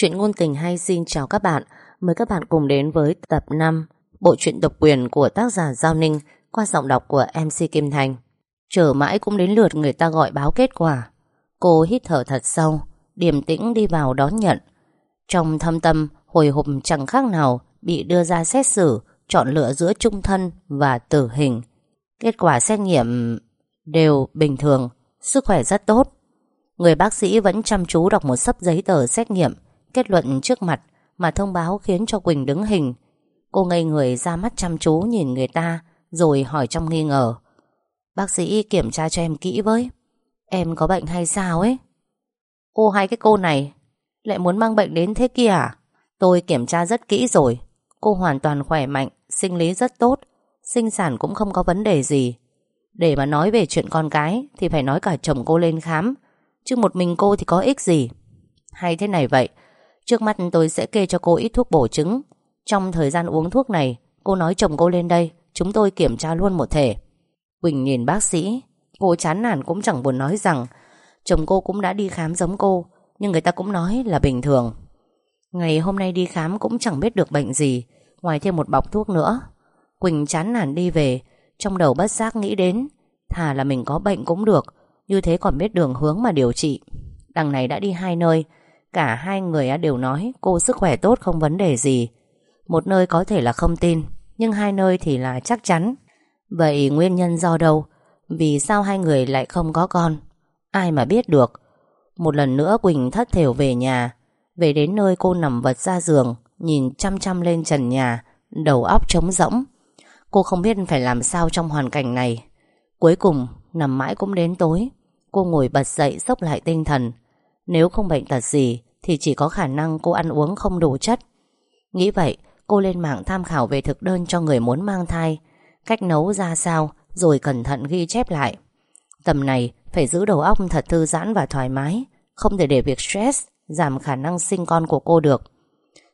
Chuyện ngôn tình hay xin chào các bạn. Mời các bạn cùng đến với tập 5 Bộ truyện độc quyền của tác giả Giao Ninh Qua giọng đọc của MC Kim Thành. Chờ mãi cũng đến lượt người ta gọi báo kết quả. Cô hít thở thật sâu, Điềm tĩnh đi vào đón nhận. Trong thâm tâm, Hồi hộp chẳng khác nào Bị đưa ra xét xử, Chọn lựa giữa trung thân và tử hình. Kết quả xét nghiệm Đều bình thường, Sức khỏe rất tốt. Người bác sĩ vẫn chăm chú đọc một sấp giấy tờ xét nghiệm. Kết luận trước mặt Mà thông báo khiến cho Quỳnh đứng hình. Cô ngây người ra mắt chăm chú nhìn người ta, Rồi hỏi trong nghi ngờ, Bác sĩ kiểm tra cho em kỹ với, Em có bệnh hay sao ấy? Cô hay cái cô này, Lại muốn mang bệnh đến thế kia à? Tôi kiểm tra rất kỹ rồi, Cô hoàn toàn khỏe mạnh, Sinh lý rất tốt, Sinh sản cũng không có vấn đề gì. Để mà nói về chuyện con cái Thì phải nói cả chồng cô lên khám, Chứ một mình cô thì có ích gì? Hay thế này vậy Trước mắt tôi sẽ kê cho cô ít thuốc bổ trứng Trong thời gian uống thuốc này, Cô nói chồng cô lên đây, Chúng tôi kiểm tra luôn một thể. Quỳnh nhìn bác sĩ, Cô chán nản cũng chẳng buồn nói rằng, Chồng cô cũng đã đi khám giống cô, Nhưng người ta cũng nói là bình thường. Ngày hôm nay đi khám cũng chẳng biết được bệnh gì, Ngoài thêm một bọc thuốc nữa. Quỳnh chán nản đi về, Trong đầu bất giác nghĩ đến, Thà là mình có bệnh cũng được, Như thế còn biết đường hướng mà điều trị. Đằng này đã đi hai nơi Cả hai người đều nói cô sức khỏe tốt không vấn đề gì. Một nơi có thể là không tin, Nhưng hai nơi thì là chắc chắn. Vậy nguyên nhân do đâu? Vì sao hai người lại không có con? Ai mà biết được? Một lần nữa Quỳnh thất thểu về nhà. Về đến nơi cô nằm vật ra giường, Nhìn chăm chăm lên trần nhà, Đầu óc trống rỗng. Cô không biết phải làm sao trong hoàn cảnh này. Cuối cùng, nằm mãi cũng đến tối. Cô ngồi bật dậy sốc lại tinh thần. Nếu không bệnh tật gì, Thì chỉ có khả năng cô ăn uống không đủ chất. Nghĩ vậy, Cô lên mạng tham khảo về thực đơn cho người muốn mang thai. Cách nấu ra sao, Rồi cẩn thận ghi chép lại. Tầm này, phải giữ đầu óc thật thư giãn và thoải mái, Không thể để việc stress Giảm khả năng sinh con của cô được.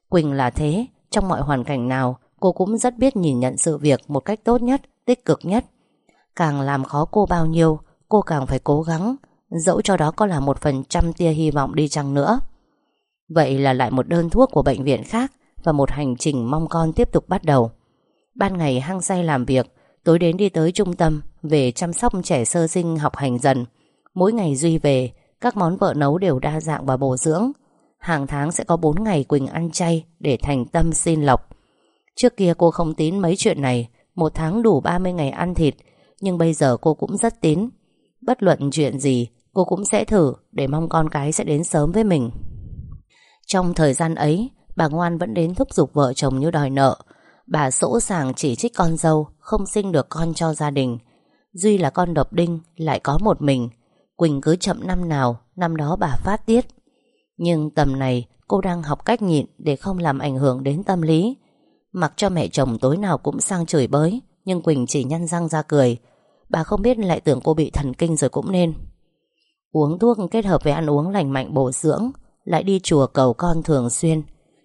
Quỳnh là thế, Trong mọi hoàn cảnh nào, Cô cũng rất biết nhìn nhận sự việc một cách tốt nhất, Tích cực nhất. Càng làm khó cô bao nhiêu, Cô càng phải cố gắng. Dẫu cho đó có là một phần trăm tia hy vọng đi chăng nữa. Vậy là lại một đơn thuốc của bệnh viện khác Và một hành trình mong con tiếp tục bắt đầu. Ban ngày hăng say làm việc, Tối đến đi tới trung tâm Về chăm sóc trẻ sơ sinh học hành dần. Mỗi ngày Duy về, Các món vợ nấu đều đa dạng và bổ dưỡng. Hàng tháng sẽ có 4 ngày Quỳnh ăn chay Để thành tâm xin lọc. Trước kia cô không tín mấy chuyện này, Một tháng đủ 30 ngày ăn thịt, Nhưng bây giờ cô cũng rất tín. Bất luận chuyện gì Cô cũng sẽ thử để mong con cái sẽ đến sớm với mình. Trong thời gian ấy, Bà ngoan vẫn đến thúc giục vợ chồng như đòi nợ. Bà sỗ sàng chỉ trích con dâu Không sinh được con cho gia đình. Duy là con độc đinh, Lại có một mình. Quỳnh cứ chậm năm nào, Năm đó bà phát tiết. Nhưng tầm này, cô đang học cách nhịn Để không làm ảnh hưởng đến tâm lý. Mặc cho mẹ chồng tối nào cũng sang chửi bới, Nhưng Quỳnh chỉ nhăn răng ra cười. Bà không biết lại tưởng cô bị thần kinh rồi cũng nên. Uống thuốc kết hợp với ăn uống lành mạnh bổ dưỡng, Lại đi chùa cầu con thường xuyên.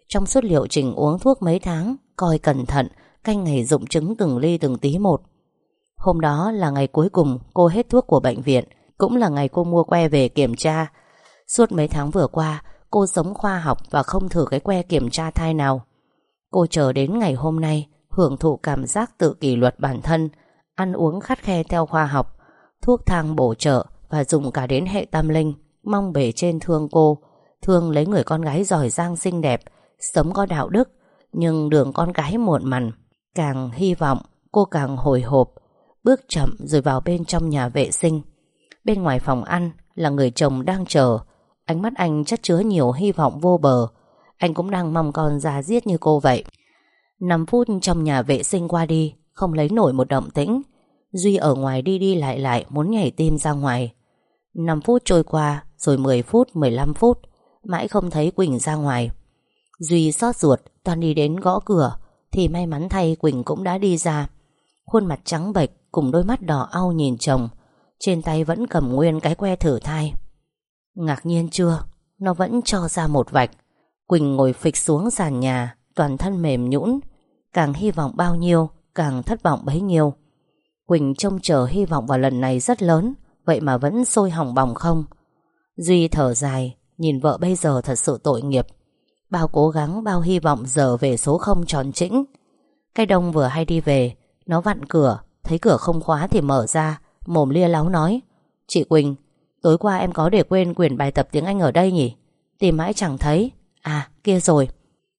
Trong suốt liệu trình uống thuốc mấy tháng, Coi cẩn thận, Canh ngày dụng chứng từng ly từng tí một. Hôm đó là ngày cuối cùng cô hết thuốc của bệnh viện, Cũng là ngày cô mua que về kiểm tra. Suốt mấy tháng vừa qua, Cô sống khoa học và không thử cái que kiểm tra thai nào. Cô chờ đến ngày hôm nay, Hưởng thụ cảm giác tự kỷ luật bản thân, Ăn uống khắt khe theo khoa học, Thuốc thang bổ trợ và dùng cả đến hệ tâm linh, Mong bề trên thương cô. Thương lấy người con gái giỏi giang xinh đẹp Sống có đạo đức, Nhưng đường con gái muộn mằn Càng hy vọng, cô càng hồi hộp, Bước chậm rồi vào bên trong nhà vệ sinh. Bên ngoài phòng ăn Là người chồng đang chờ. Ánh mắt anh chất chứa nhiều hy vọng vô bờ. Anh cũng đang mong con ra giết như cô vậy. 5 phút trong nhà vệ sinh qua đi, Không lấy nổi một động tĩnh. Duy ở ngoài đi đi lại lại, Muốn nhảy tim ra ngoài. 5 phút trôi qua, Rồi 10 phút 15 phút, Mãi không thấy Quỳnh ra ngoài. Duy xót ruột, Toàn đi đến gõ cửa, Thì may mắn thay Quỳnh cũng đã đi ra. Khuôn mặt trắng bệch Cùng đôi mắt đỏ au nhìn chồng, Trên tay vẫn cầm nguyên cái que thử thai. Ngạc nhiên chưa? Nó vẫn cho ra một vạch. Quỳnh ngồi phịch xuống sàn nhà, Toàn thân mềm nhũn, Càng hy vọng bao nhiêu, Càng thất vọng bấy nhiêu. Quỳnh trông chờ hy vọng vào lần này rất lớn. Vậy mà vẫn sôi hỏng bỏng không? Duy thở dài, Nhìn vợ bây giờ thật sự tội nghiệp. Bao cố gắng, bao hy vọng giờ về số không tròn chỉnh Cái đông vừa hay đi về, Nó vặn cửa, Thấy cửa không khóa thì mở ra, Mồm lia láo nói. Chị Quỳnh, Tối qua em có để quên quyển bài tập tiếng Anh ở đây nhỉ? Tìm mãi chẳng thấy. À kia rồi.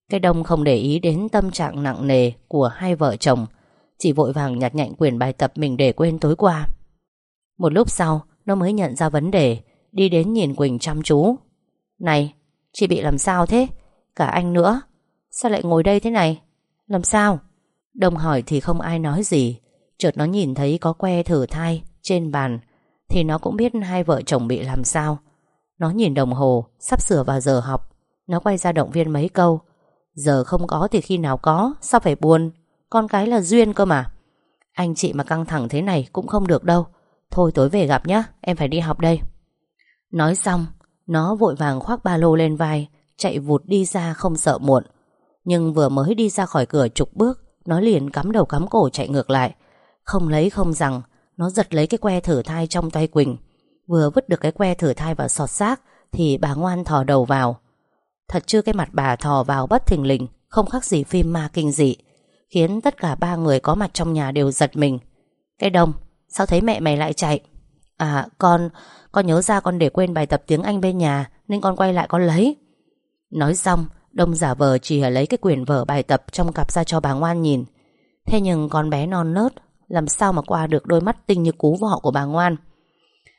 Cái đông không để ý đến tâm trạng nặng nề Của hai vợ chồng. Chỉ vội vàng nhặt nhạnh quyển bài tập mình để quên tối qua. Một lúc sau, Nó mới nhận ra vấn đề, Đi đến nhìn Quỳnh chăm chú. Này, chị bị làm sao thế? Cả anh nữa. Sao lại ngồi đây thế này? Làm sao? Đông hỏi thì không ai nói gì. Chợt nó nhìn thấy có que thử thai Trên bàn, Thì nó cũng biết hai vợ chồng bị làm sao. Nó nhìn đồng hồ, Sắp sửa vào giờ học. Nó quay ra động viên mấy câu. Giờ không có thì khi nào có, Sao phải buồn? Con cái là duyên cơ mà. Anh chị mà căng thẳng thế này cũng không được đâu. Thôi tối về gặp nhé Em phải đi học đây. Nói xong, Nó vội vàng khoác ba lô lên vai, Chạy vụt đi ra không sợ muộn. Nhưng vừa mới đi ra khỏi cửa chục bước, Nó liền cắm đầu cắm cổ chạy ngược lại. Không lấy không rằng, Nó giật lấy cái que thử thai trong tay Quỳnh. Vừa vứt được cái que thử thai vào sọt xác, Thì bà ngoan thò đầu vào. Thật chưa cái mặt bà thò vào bất thình lình, Không khác gì phim ma kinh dị, Khiến tất cả ba người có mặt trong nhà đều giật mình. Cái đông Sao thấy mẹ mày lại chạy? À con Con nhớ ra con để quên bài tập tiếng Anh bên nhà, Nên con quay lại con lấy. Nói xong, Đông giả vờ chỉ lấy cái quyển vở bài tập Trong cặp ra cho bà ngoan nhìn. Thế nhưng con bé non nớt, Làm sao mà qua được đôi mắt tinh như cú vọ của bà ngoan?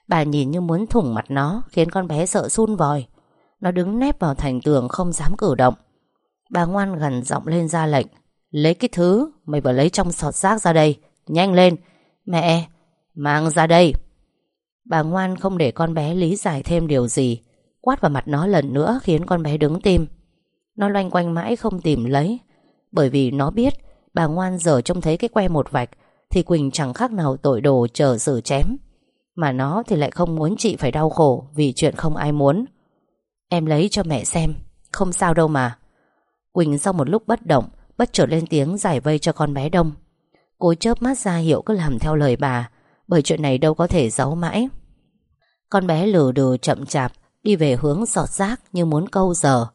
Bà nhìn như muốn thủng mặt nó, Khiến con bé sợ run vòi. Nó đứng nép vào thành tường không dám cử động. Bà ngoan gần giọng lên ra lệnh, Lấy cái thứ Mày vừa lấy trong sọt rác ra đây, Nhanh lên. Mẹ Mang ra đây. Bà ngoan không để con bé lý giải thêm điều gì. Quát vào mặt nó lần nữa khiến con bé đứng tim. Nó loanh quanh mãi không tìm lấy. Bởi vì nó biết Bà ngoan giờ trông thấy cái que một vạch Thì Quỳnh chẳng khác nào tội đồ chờ xử chém. Mà nó thì lại không muốn chị phải đau khổ Vì chuyện không ai muốn. Em lấy cho mẹ xem. Không sao đâu mà. Quỳnh sau một lúc bất động, Bất chợt lên tiếng giải vây cho con bé đông. Cô chớp mắt ra hiệu cứ làm theo lời bà. Bởi chuyện này đâu có thể giấu mãi. Con bé lừ đừ chậm chạp, Đi về hướng sọt rác như muốn câu giờ.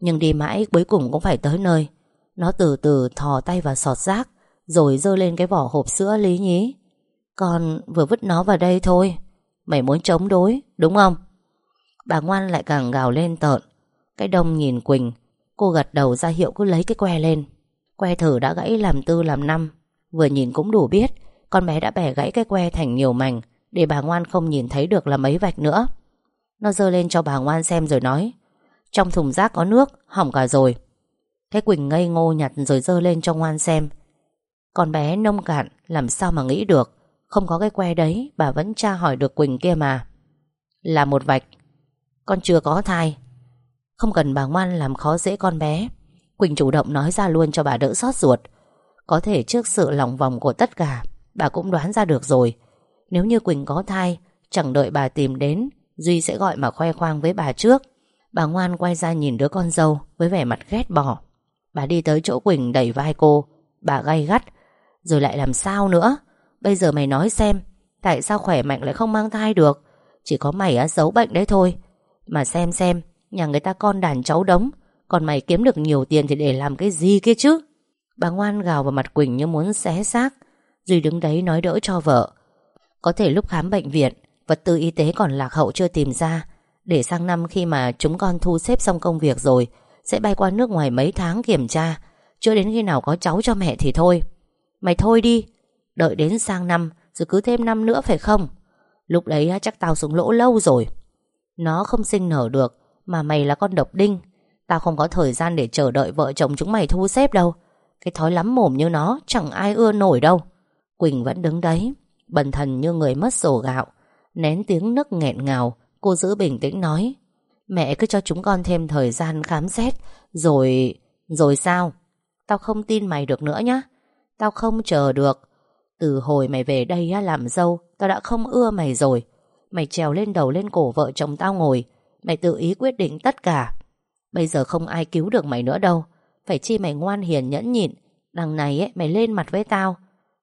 Nhưng đi mãi cuối cùng cũng phải tới nơi. Nó từ từ thò tay vào sọt rác, Rồi rơi lên cái vỏ hộp sữa lý nhí. Con vừa vứt nó vào đây thôi. Mày muốn chống đối, đúng không? Bà ngoan lại càng gào lên tợn. Cái đông nhìn Quỳnh, Cô gật đầu ra hiệu cứ lấy cái que lên. Que thử đã gãy làm tư làm năm, Vừa nhìn cũng đủ biết con bé đã bẻ gãy cái que thành nhiều mảnh, Để bà ngoan không nhìn thấy được là mấy vạch nữa. Nó dơ lên cho bà ngoan xem rồi nói, Trong thùng rác có nước, Hỏng cả rồi. Thế Quỳnh ngây ngô nhặt rồi dơ lên cho ngoan xem. Con bé nông cạn, Làm sao mà nghĩ được? Không có cái que đấy, Bà vẫn tra hỏi được Quỳnh kia mà. Là một vạch. Con chưa có thai. Không cần bà ngoan làm khó dễ con bé. Quỳnh chủ động nói ra luôn cho bà đỡ xót ruột. Có thể trước sự lòng vòng của tất cả Bà cũng đoán ra được rồi. Nếu như Quỳnh có thai, Chẳng đợi bà tìm đến, Duy sẽ gọi mà khoe khoang với bà trước. Bà ngoan quay ra nhìn đứa con dâu Với vẻ mặt ghét bỏ. Bà đi tới chỗ Quỳnh đẩy vai cô. Bà gay gắt. Rồi lại làm sao nữa? Bây giờ mày nói xem, Tại sao khỏe mạnh lại không mang thai được? Chỉ có mày á giấu bệnh đấy thôi. Mà xem xem, Nhà người ta con đàn cháu đống, Còn mày kiếm được nhiều tiền thì để làm cái gì kia chứ? Bà ngoan gào vào mặt Quỳnh như muốn xé xác. Duy đứng đấy nói đỡ cho vợ. Có thể lúc khám bệnh viện, Vật tư y tế còn lạc hậu chưa tìm ra. Để sang năm khi mà chúng con thu xếp xong công việc rồi, Sẽ bay qua nước ngoài mấy tháng kiểm tra. Chưa đến khi nào có cháu cho mẹ thì thôi. Mày thôi đi, Đợi đến sang năm, Rồi cứ thêm năm nữa phải không? Lúc đấy chắc tao xuống lỗ lâu rồi. Nó không sinh nở được, Mà mày là con độc đinh. Tao không có thời gian để chờ đợi vợ chồng chúng mày thu xếp đâu. Cái thói lắm mồm như nó, Chẳng ai ưa nổi đâu. Quỳnh vẫn đứng đấy Bần thần như người mất sổ gạo. Nén tiếng nức nghẹn ngào Cô giữ bình tĩnh nói Mẹ cứ cho chúng con thêm thời gian khám xét Rồi... Rồi sao? Tao không tin mày được nữa nhá. Tao không chờ được. Từ hồi mày về đây á, làm dâu Tao đã không ưa mày rồi. Mày trèo lên đầu lên cổ vợ chồng tao ngồi Mày tự ý quyết định tất cả. Bây giờ không ai cứu được mày nữa đâu. Phải chi mày ngoan hiền nhẫn nhịn. Đằng này ấy, mày lên mặt với tao.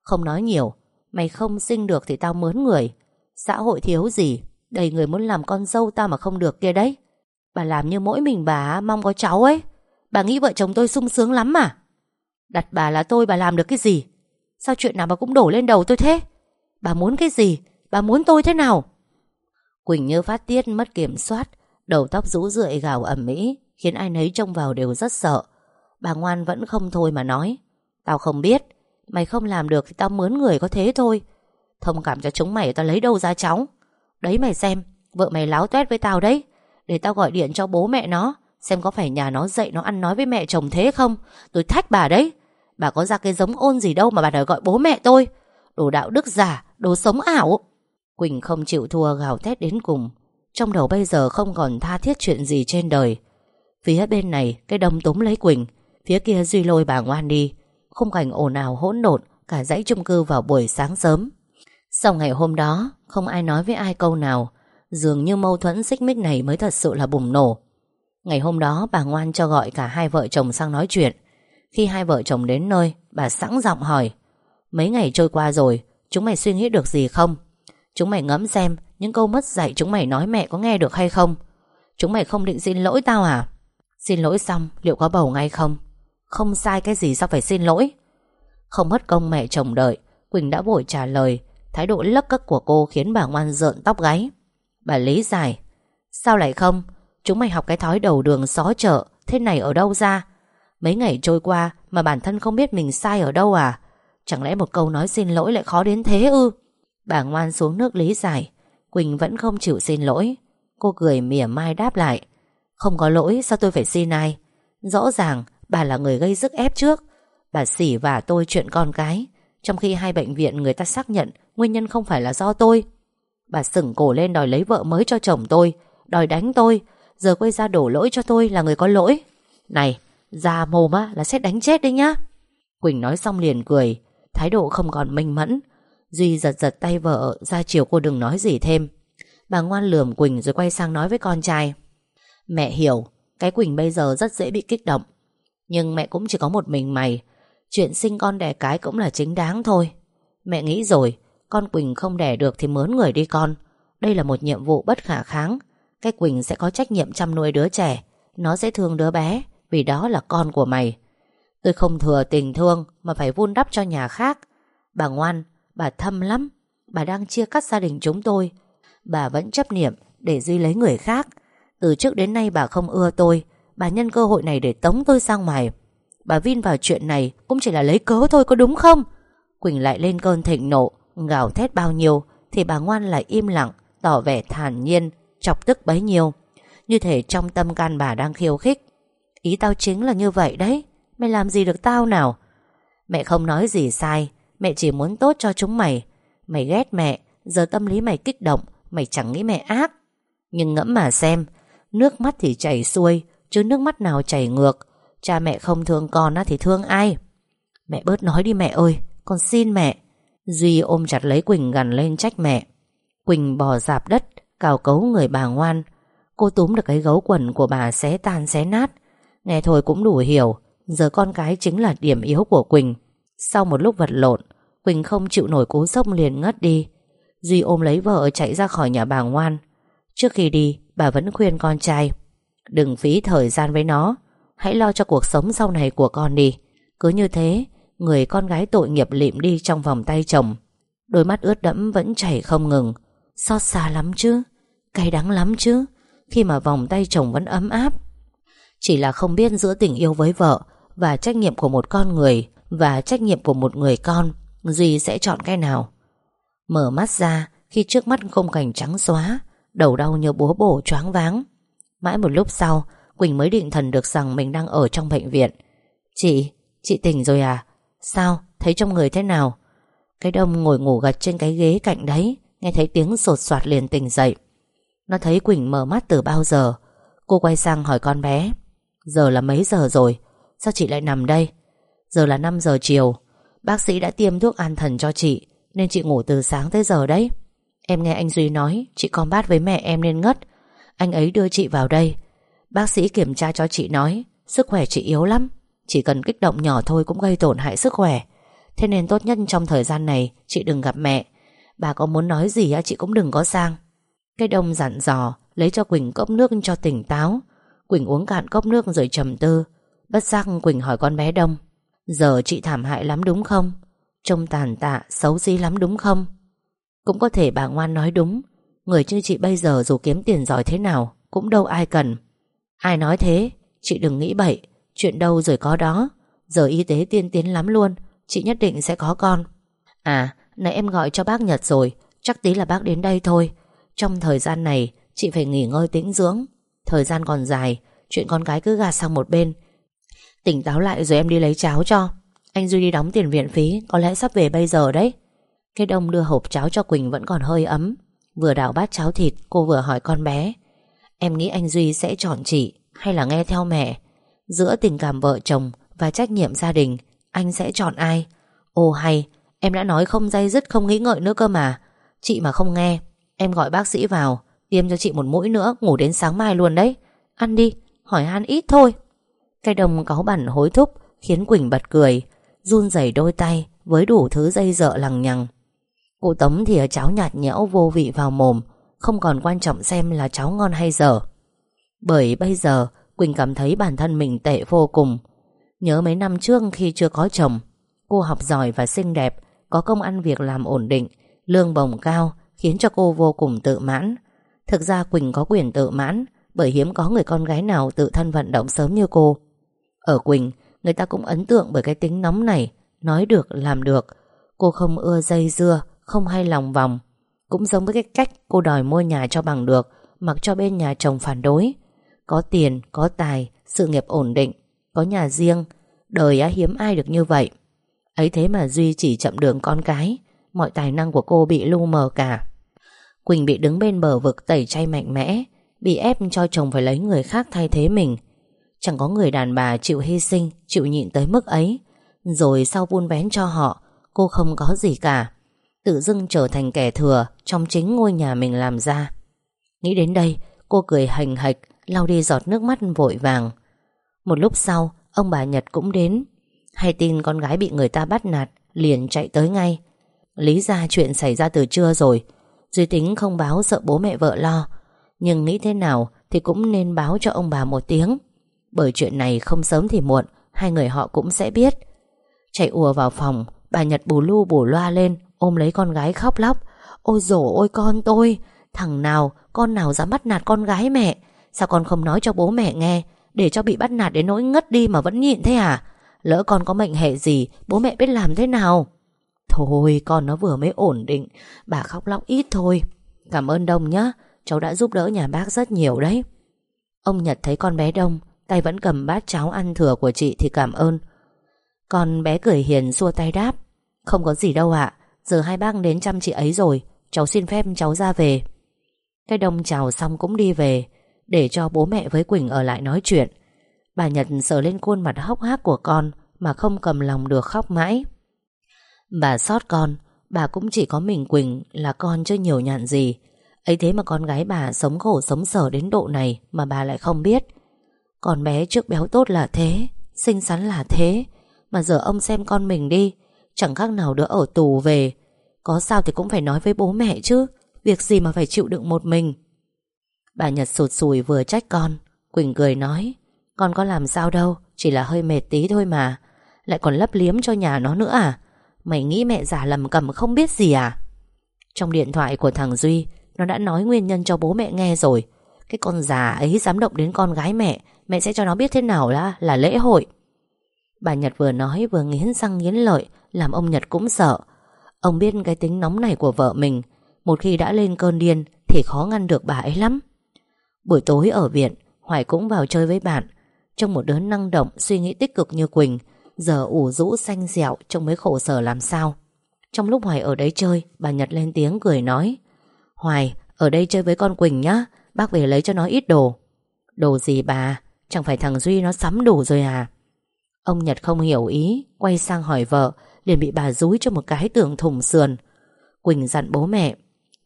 Không nói nhiều. Mày không sinh được thì tao mướn người. Xã hội thiếu gì? Đầy người muốn làm con dâu ta mà không được kia đấy. Bà làm như mỗi mình bà, mong có cháu ấy. Bà nghĩ vợ chồng tôi sung sướng lắm mà Đặt bà là tôi, bà làm được cái gì? Sao chuyện nào bà cũng đổ lên đầu tôi thế? Bà muốn cái gì? Bà muốn tôi thế nào? Quỳnh như phát tiết mất kiểm soát, Đầu tóc rũ rượi gào ẩm mỹ Khiến ai nấy trông vào đều rất sợ. Bà ngoan vẫn không thôi mà nói, Tao không biết Mày không làm được thì tao mướn người có thế thôi. Thông cảm cho chúng mày, tao lấy đâu ra cháu? Đấy mày xem, Vợ mày láo tuét với tao đấy. Để tao gọi điện cho bố mẹ nó, Xem có phải nhà nó dậy nó ăn nói với mẹ chồng thế không? Tôi thách bà đấy. Bà có ra cái giống ôn gì đâu mà bà đòi gọi bố mẹ tôi. Đồ đạo đức giả, Đồ sống ảo. Quỳnh không chịu thua, gào thét đến cùng. Trong đầu bây giờ không còn tha thiết chuyện gì trên đời. Phía bên này, Cái đông túm lấy Quỳnh. Phía kia Duy lôi bà ngoan đi. Khung cảnh ồn ào hỗn độn Cả dãy chung cư vào buổi sáng sớm. Sau ngày hôm đó, Không ai nói với ai câu nào, Dường như mâu thuẫn xích mích này mới thật sự là bùng nổ. Ngày hôm đó, bà ngoan cho gọi cả hai vợ chồng sang nói chuyện. Khi hai vợ chồng đến nơi, Bà sẵn giọng hỏi, Mấy ngày trôi qua rồi, Chúng mày suy nghĩ được gì không? Chúng mày ngẫm xem, Những câu mất dạy chúng mày nói mẹ có nghe được hay không? Chúng mày không định xin lỗi tao à? Xin lỗi xong, liệu có bầu ngay không? Không sai cái gì sao phải xin lỗi? Không mất công mẹ chồng đợi, Quỳnh đã vội trả lời. Thái độ lấc cất của cô khiến bà ngoan rợn tóc gáy. Bà lý giải. Sao lại không? Chúng mày học cái thói đầu đường xó chợ, Thế này ở đâu ra? Mấy ngày trôi qua mà bản thân không biết mình sai ở đâu à? Chẳng lẽ một câu nói xin lỗi lại khó đến thế ư? Bà ngoan xuống nước lý giải. Quỳnh vẫn không chịu xin lỗi. Cô cười mỉa mai đáp lại. Không có lỗi, sao tôi phải xin ai? Rõ ràng bà là người gây sức ép trước. Bà xỉ và tôi chuyện con cái. Trong khi hai bệnh viện người ta xác nhận Nguyên nhân không phải là do tôi. Bà sửng cổ lên đòi lấy vợ mới cho chồng tôi, Đòi đánh tôi. Giờ quay ra đổ lỗi cho tôi là người có lỗi. Này ra mồm á, là sẽ đánh chết đấy nhá. Quỳnh nói xong liền cười. Thái độ không còn minh mẫn. Duy giật giật tay vợ, ra chiều cô đừng nói gì thêm. Bà ngoan lườm Quỳnh rồi quay sang nói với con trai. Mẹ hiểu, Cái Quỳnh bây giờ rất dễ bị kích động. Nhưng mẹ cũng chỉ có một mình mày. Chuyện sinh con đẻ cái cũng là chính đáng thôi. Mẹ nghĩ rồi Con Quỳnh không đẻ được thì mướn người đi con. Đây là một nhiệm vụ bất khả kháng. Cái Quỳnh sẽ có trách nhiệm chăm nuôi đứa trẻ. Nó sẽ thương đứa bé Vì đó là con của mày. Tôi không thừa tình thương Mà phải vun đắp cho nhà khác. Bà ngoan, bà thâm lắm. Bà đang chia cắt gia đình chúng tôi. Bà vẫn chấp niệm để Duy lấy người khác. Từ trước đến nay bà không ưa tôi. Bà nhân cơ hội này để tống tôi sang ngoài. Bà vin vào chuyện này Cũng chỉ là lấy cớ thôi, có đúng không? Quỳnh lại lên cơn thịnh nộ, Gào thét bao nhiêu, Thì bà ngoan lại im lặng, Tỏ vẻ thản nhiên, Chọc tức bấy nhiêu. Như thể trong tâm can bà đang khiêu khích. Ý tao chính là như vậy đấy, Mày làm gì được tao nào? Mẹ không nói gì sai, Mẹ chỉ muốn tốt cho chúng mày. Mày ghét mẹ, Giờ tâm lý mày kích động, Mày chẳng nghĩ mẹ ác. Nhưng ngẫm mà xem, Nước mắt thì chảy xuôi Chứ nước mắt nào chảy ngược. Cha mẹ không thương con thì thương ai? Mẹ bớt nói đi mẹ ơi, Con xin mẹ. Duy ôm chặt lấy Quỳnh gần lên trách mẹ. Quỳnh bò dạp đất, Cào cấu người bà ngoan. Cô túm được cái gấu quần của bà xé tan xé nát. Nghe thôi cũng đủ hiểu, Giờ con cái chính là điểm yếu của Quỳnh. Sau một lúc vật lộn, Quỳnh không chịu nổi cú sốc liền ngất đi. Duy ôm lấy vợ chạy ra khỏi nhà bà ngoan. Trước khi đi, Bà vẫn khuyên con trai. Đừng phí thời gian với nó. Hãy lo cho cuộc sống sau này của con đi. Cứ như thế, Người con gái tội nghiệp lịm đi trong vòng tay chồng. Đôi mắt ướt đẫm vẫn chảy không ngừng. Xót xa lắm chứ? Cay đắng lắm chứ? Khi mà vòng tay chồng vẫn ấm áp. Chỉ là không biết giữa tình yêu với vợ Và trách nhiệm của một con người Và trách nhiệm của một người con, Duy sẽ chọn cái nào? Mở mắt ra Khi trước mắt không cảnh trắng xóa, Đầu đau như búa bổ choáng váng. Mãi một lúc sau Quỳnh mới định thần được rằng mình đang ở trong bệnh viện. Chị, chị tỉnh rồi à? Sao, thấy trong người thế nào? Cái đông ngồi ngủ gật trên cái ghế cạnh đấy Nghe thấy tiếng sột soạt liền tỉnh dậy. Nó thấy Quỳnh mở mắt từ bao giờ. Cô quay sang hỏi con bé Giờ là mấy giờ rồi? Sao chị lại nằm đây? Giờ là 5 giờ chiều. Bác sĩ đã tiêm thuốc an thần cho chị Nên chị ngủ từ sáng tới giờ đấy. Em nghe anh Duy nói Chị con bát với mẹ em nên ngất. Anh ấy đưa chị vào đây. Bác sĩ kiểm tra cho chị nói, Sức khỏe chị yếu lắm. Chỉ cần kích động nhỏ thôi cũng gây tổn hại sức khỏe. Thế nên tốt nhất trong thời gian này, Chị đừng gặp mẹ. Bà có muốn nói gì chị cũng đừng có sang. Cái đông dặn dò, Lấy cho Quỳnh cốc nước cho tỉnh táo. Quỳnh uống cạn cốc nước rồi trầm tư. Bất giác Quỳnh hỏi con bé Đông, Giờ chị thảm hại lắm đúng không? Trông tàn tạ, xấu xí lắm đúng không? Cũng có thể bà ngoan nói đúng. Người như chị bây giờ dù kiếm tiền giỏi thế nào, Cũng đâu ai cần. Ai nói thế, Chị đừng nghĩ bậy. Chuyện đâu rồi có đó. Giờ y tế tiên tiến lắm luôn, Chị nhất định sẽ có con. À nãy em gọi cho bác Nhật rồi, Chắc tí là bác đến đây thôi. Trong thời gian này, Chị phải nghỉ ngơi tĩnh dưỡng. Thời gian còn dài, Chuyện con cái cứ gạt sang một bên. Tỉnh táo lại rồi em đi lấy cháo cho. Anh Duy đi đóng tiền viện phí, Có lẽ sắp về bây giờ đấy. Cái đông đưa hộp cháo cho Quỳnh vẫn còn hơi ấm. Vừa đảo bát cháo thịt, Cô vừa hỏi con bé. Em nghĩ anh Duy sẽ chọn chị Hay là nghe theo mẹ? Giữa tình cảm vợ chồng và trách nhiệm gia đình, Anh sẽ chọn ai? Ồ hay, Em đã nói không dây dứt, không nghĩ ngợi nữa cơ mà. Chị mà không nghe, Em gọi bác sĩ vào, Tiêm cho chị một mũi nữa, Ngủ đến sáng mai luôn đấy. Ăn đi, Hỏi han ít thôi. Cái đồng cáu bẩn hối thúc, Khiến Quỳnh bật cười, Run rẩy đôi tay Với đủ thứ dây dợ lằng nhằng. Cụ Tống thì ở cháo nhạt nhẽo vô vị vào mồm, Không còn quan trọng xem là cháo ngon hay dở. Bởi bây giờ, Quỳnh cảm thấy bản thân mình tệ vô cùng. Nhớ mấy năm trước khi chưa có chồng, Cô học giỏi và xinh đẹp, Có công ăn việc làm ổn định, Lương bổng cao, Khiến cho cô vô cùng tự mãn. Thực ra Quỳnh có quyền tự mãn, Bởi hiếm có người con gái nào tự thân vận động sớm như cô. Ở Quỳnh, Người ta cũng ấn tượng bởi cái tính nóng này, Nói được, làm được. Cô không ưa dây dưa không hay lòng vòng. Cũng giống với cái cách cô đòi mua nhà cho bằng được Mặc cho bên nhà chồng phản đối. Có tiền, có tài, sự nghiệp ổn định Có nhà riêng Đời á hiếm ai được như vậy. Ấy thế mà Duy chỉ chậm đường con cái Mọi tài năng của cô bị lu mờ cả. Quỳnh bị đứng bên bờ vực tẩy chay mạnh mẽ Bị ép cho chồng phải lấy người khác thay thế mình. Chẳng có người đàn bà chịu hy sinh Chịu nhịn tới mức ấy. Rồi sau vun vén cho họ Cô không có gì cả. Tự dưng trở thành kẻ thừa Trong chính ngôi nhà mình làm ra. Nghĩ đến đây, cô cười hành hạch, lau đi giọt nước mắt vội vàng. Một lúc sau, Ông bà Nhật cũng đến. Hay tin con gái bị người ta bắt nạt, Liền chạy tới ngay. Lý ra chuyện xảy ra từ trưa rồi. Duy tính không báo sợ bố mẹ vợ lo. Nhưng nghĩ thế nào Thì cũng nên báo cho ông bà một tiếng. Bởi chuyện này không sớm thì muộn, Hai người họ cũng sẽ biết. Chạy ùa vào phòng, Bà Nhật bù lu bù loa lên. Ôm lấy con gái khóc lóc. Ôi dồi ôi, con tôi. Thằng nào, con nào dám bắt nạt con gái mẹ? Sao con không nói cho bố mẹ nghe? Để cho bị bắt nạt đến nỗi ngất đi mà vẫn nhịn thế à? Lỡ con có mệnh hệ gì, Bố mẹ biết làm thế nào? Thôi, con nó vừa mới ổn định. Bà khóc lóc ít thôi. Cảm ơn Đông nhá. Cháu đã giúp đỡ nhà bác rất nhiều đấy. Ông Nhật thấy con bé Đông, Tay vẫn cầm bát cháo ăn thừa của chị thì cảm ơn. Con bé cười hiền xua tay đáp. Không có gì đâu ạ. Giờ hai bác đến chăm chị ấy rồi. Cháu xin phép cháu ra về. Cái Đông chào xong cũng đi về, Để cho bố mẹ với Quỳnh ở lại nói chuyện. Bà Nhật sờ lên khuôn mặt hốc hác của con Mà không cầm lòng được khóc mãi. Bà sót con, Bà cũng chỉ có mình Quỳnh là con chứ nhiều nhạn gì. Ấy thế mà con gái bà sống khổ sống sở đến độ này Mà bà lại không biết. Con bé trước béo tốt là thế, Xinh xắn là thế. Mà giờ ông xem con mình đi, Chẳng khác nào đứa ở tù về có sao thì cũng phải nói với bố mẹ chứ. Việc gì mà phải chịu đựng một mình? Bà Nhật sụt sùi vừa trách con Quỳnh cười nói Con có làm sao đâu Chỉ là hơi mệt tí thôi mà. Lại còn lấp liếm cho nhà nó nữa à? Mày nghĩ mẹ giả lầm cầm không biết gì à? Trong điện thoại của thằng Duy Nó đã nói nguyên nhân cho bố mẹ nghe rồi. Cái con già ấy dám động đến con gái mẹ Mẹ sẽ cho nó biết thế nào là, là lễ hội. Bà Nhật vừa nói vừa nghiến răng nghiến lợi Làm ông Nhật cũng sợ. Ông biết cái tính nóng này của vợ mình. Một khi đã lên cơn điên Thì khó ngăn được bà ấy lắm. Buổi tối ở viện, Hoài cũng vào chơi với bạn. Trong một đứa năng động, suy nghĩ tích cực như Quỳnh, Giờ ủ rũ xanh dẹo Trông mới khổ sở làm sao. Trong lúc Hoài ở đấy chơi, Bà Nhật lên tiếng cười nói, Hoài, ở đây chơi với con Quỳnh nhá, Bác về lấy cho nó ít đồ. Đồ gì bà? Chẳng phải thằng Duy nó sắm đủ rồi à? Ông Nhật không hiểu ý, Quay sang hỏi vợ Liền bị bà dúi cho một cái tưởng thùng sườn. Quỳnh dặn bố mẹ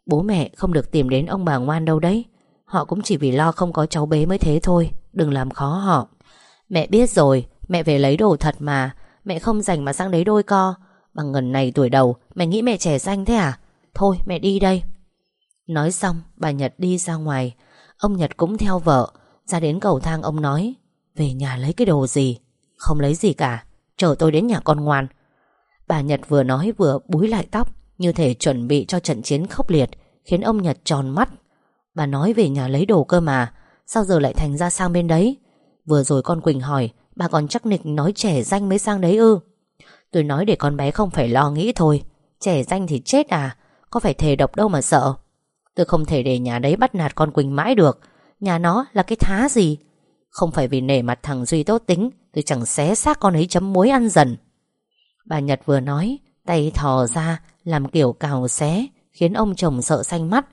Bố mẹ không được tìm đến ông bà ngoan đâu đấy. Họ cũng chỉ vì lo không có cháu bé mới thế thôi, Đừng làm khó họ. Mẹ biết rồi, Mẹ về lấy đồ thật mà. Mẹ không dành mà sang đấy đôi co. Bằng ngần này tuổi đầu, Mẹ nghĩ mẹ trẻ xanh thế à? Thôi, mẹ đi đây. Nói xong, bà Nhật đi ra ngoài. Ông Nhật cũng theo vợ, Ra đến cầu thang ông nói, Về nhà lấy cái đồ gì? Không lấy gì cả Chờ tôi đến nhà con ngoan. Bà Nhật vừa nói vừa búi lại tóc, Như thể chuẩn bị cho trận chiến khốc liệt, Khiến ông Nhật tròn mắt. Bà nói về nhà lấy đồ cơ mà, Sao giờ lại thành ra sang bên đấy? Vừa rồi con Quỳnh hỏi, Bà còn chắc nịch nói trẻ danh mới sang đấy ư? Tôi nói để con bé không phải lo nghĩ thôi. Trẻ danh thì chết à? Có phải thề độc đâu mà sợ? Tôi không thể để nhà đấy bắt nạt con Quỳnh mãi được. Nhà nó là cái thá gì? Không phải vì nể mặt thằng Duy tốt tính, Tôi chẳng xé xác con ấy chấm muối ăn dần. Bà Nhật vừa nói, Tay thò ra, Làm kiểu cào xé, Khiến ông chồng sợ xanh mắt.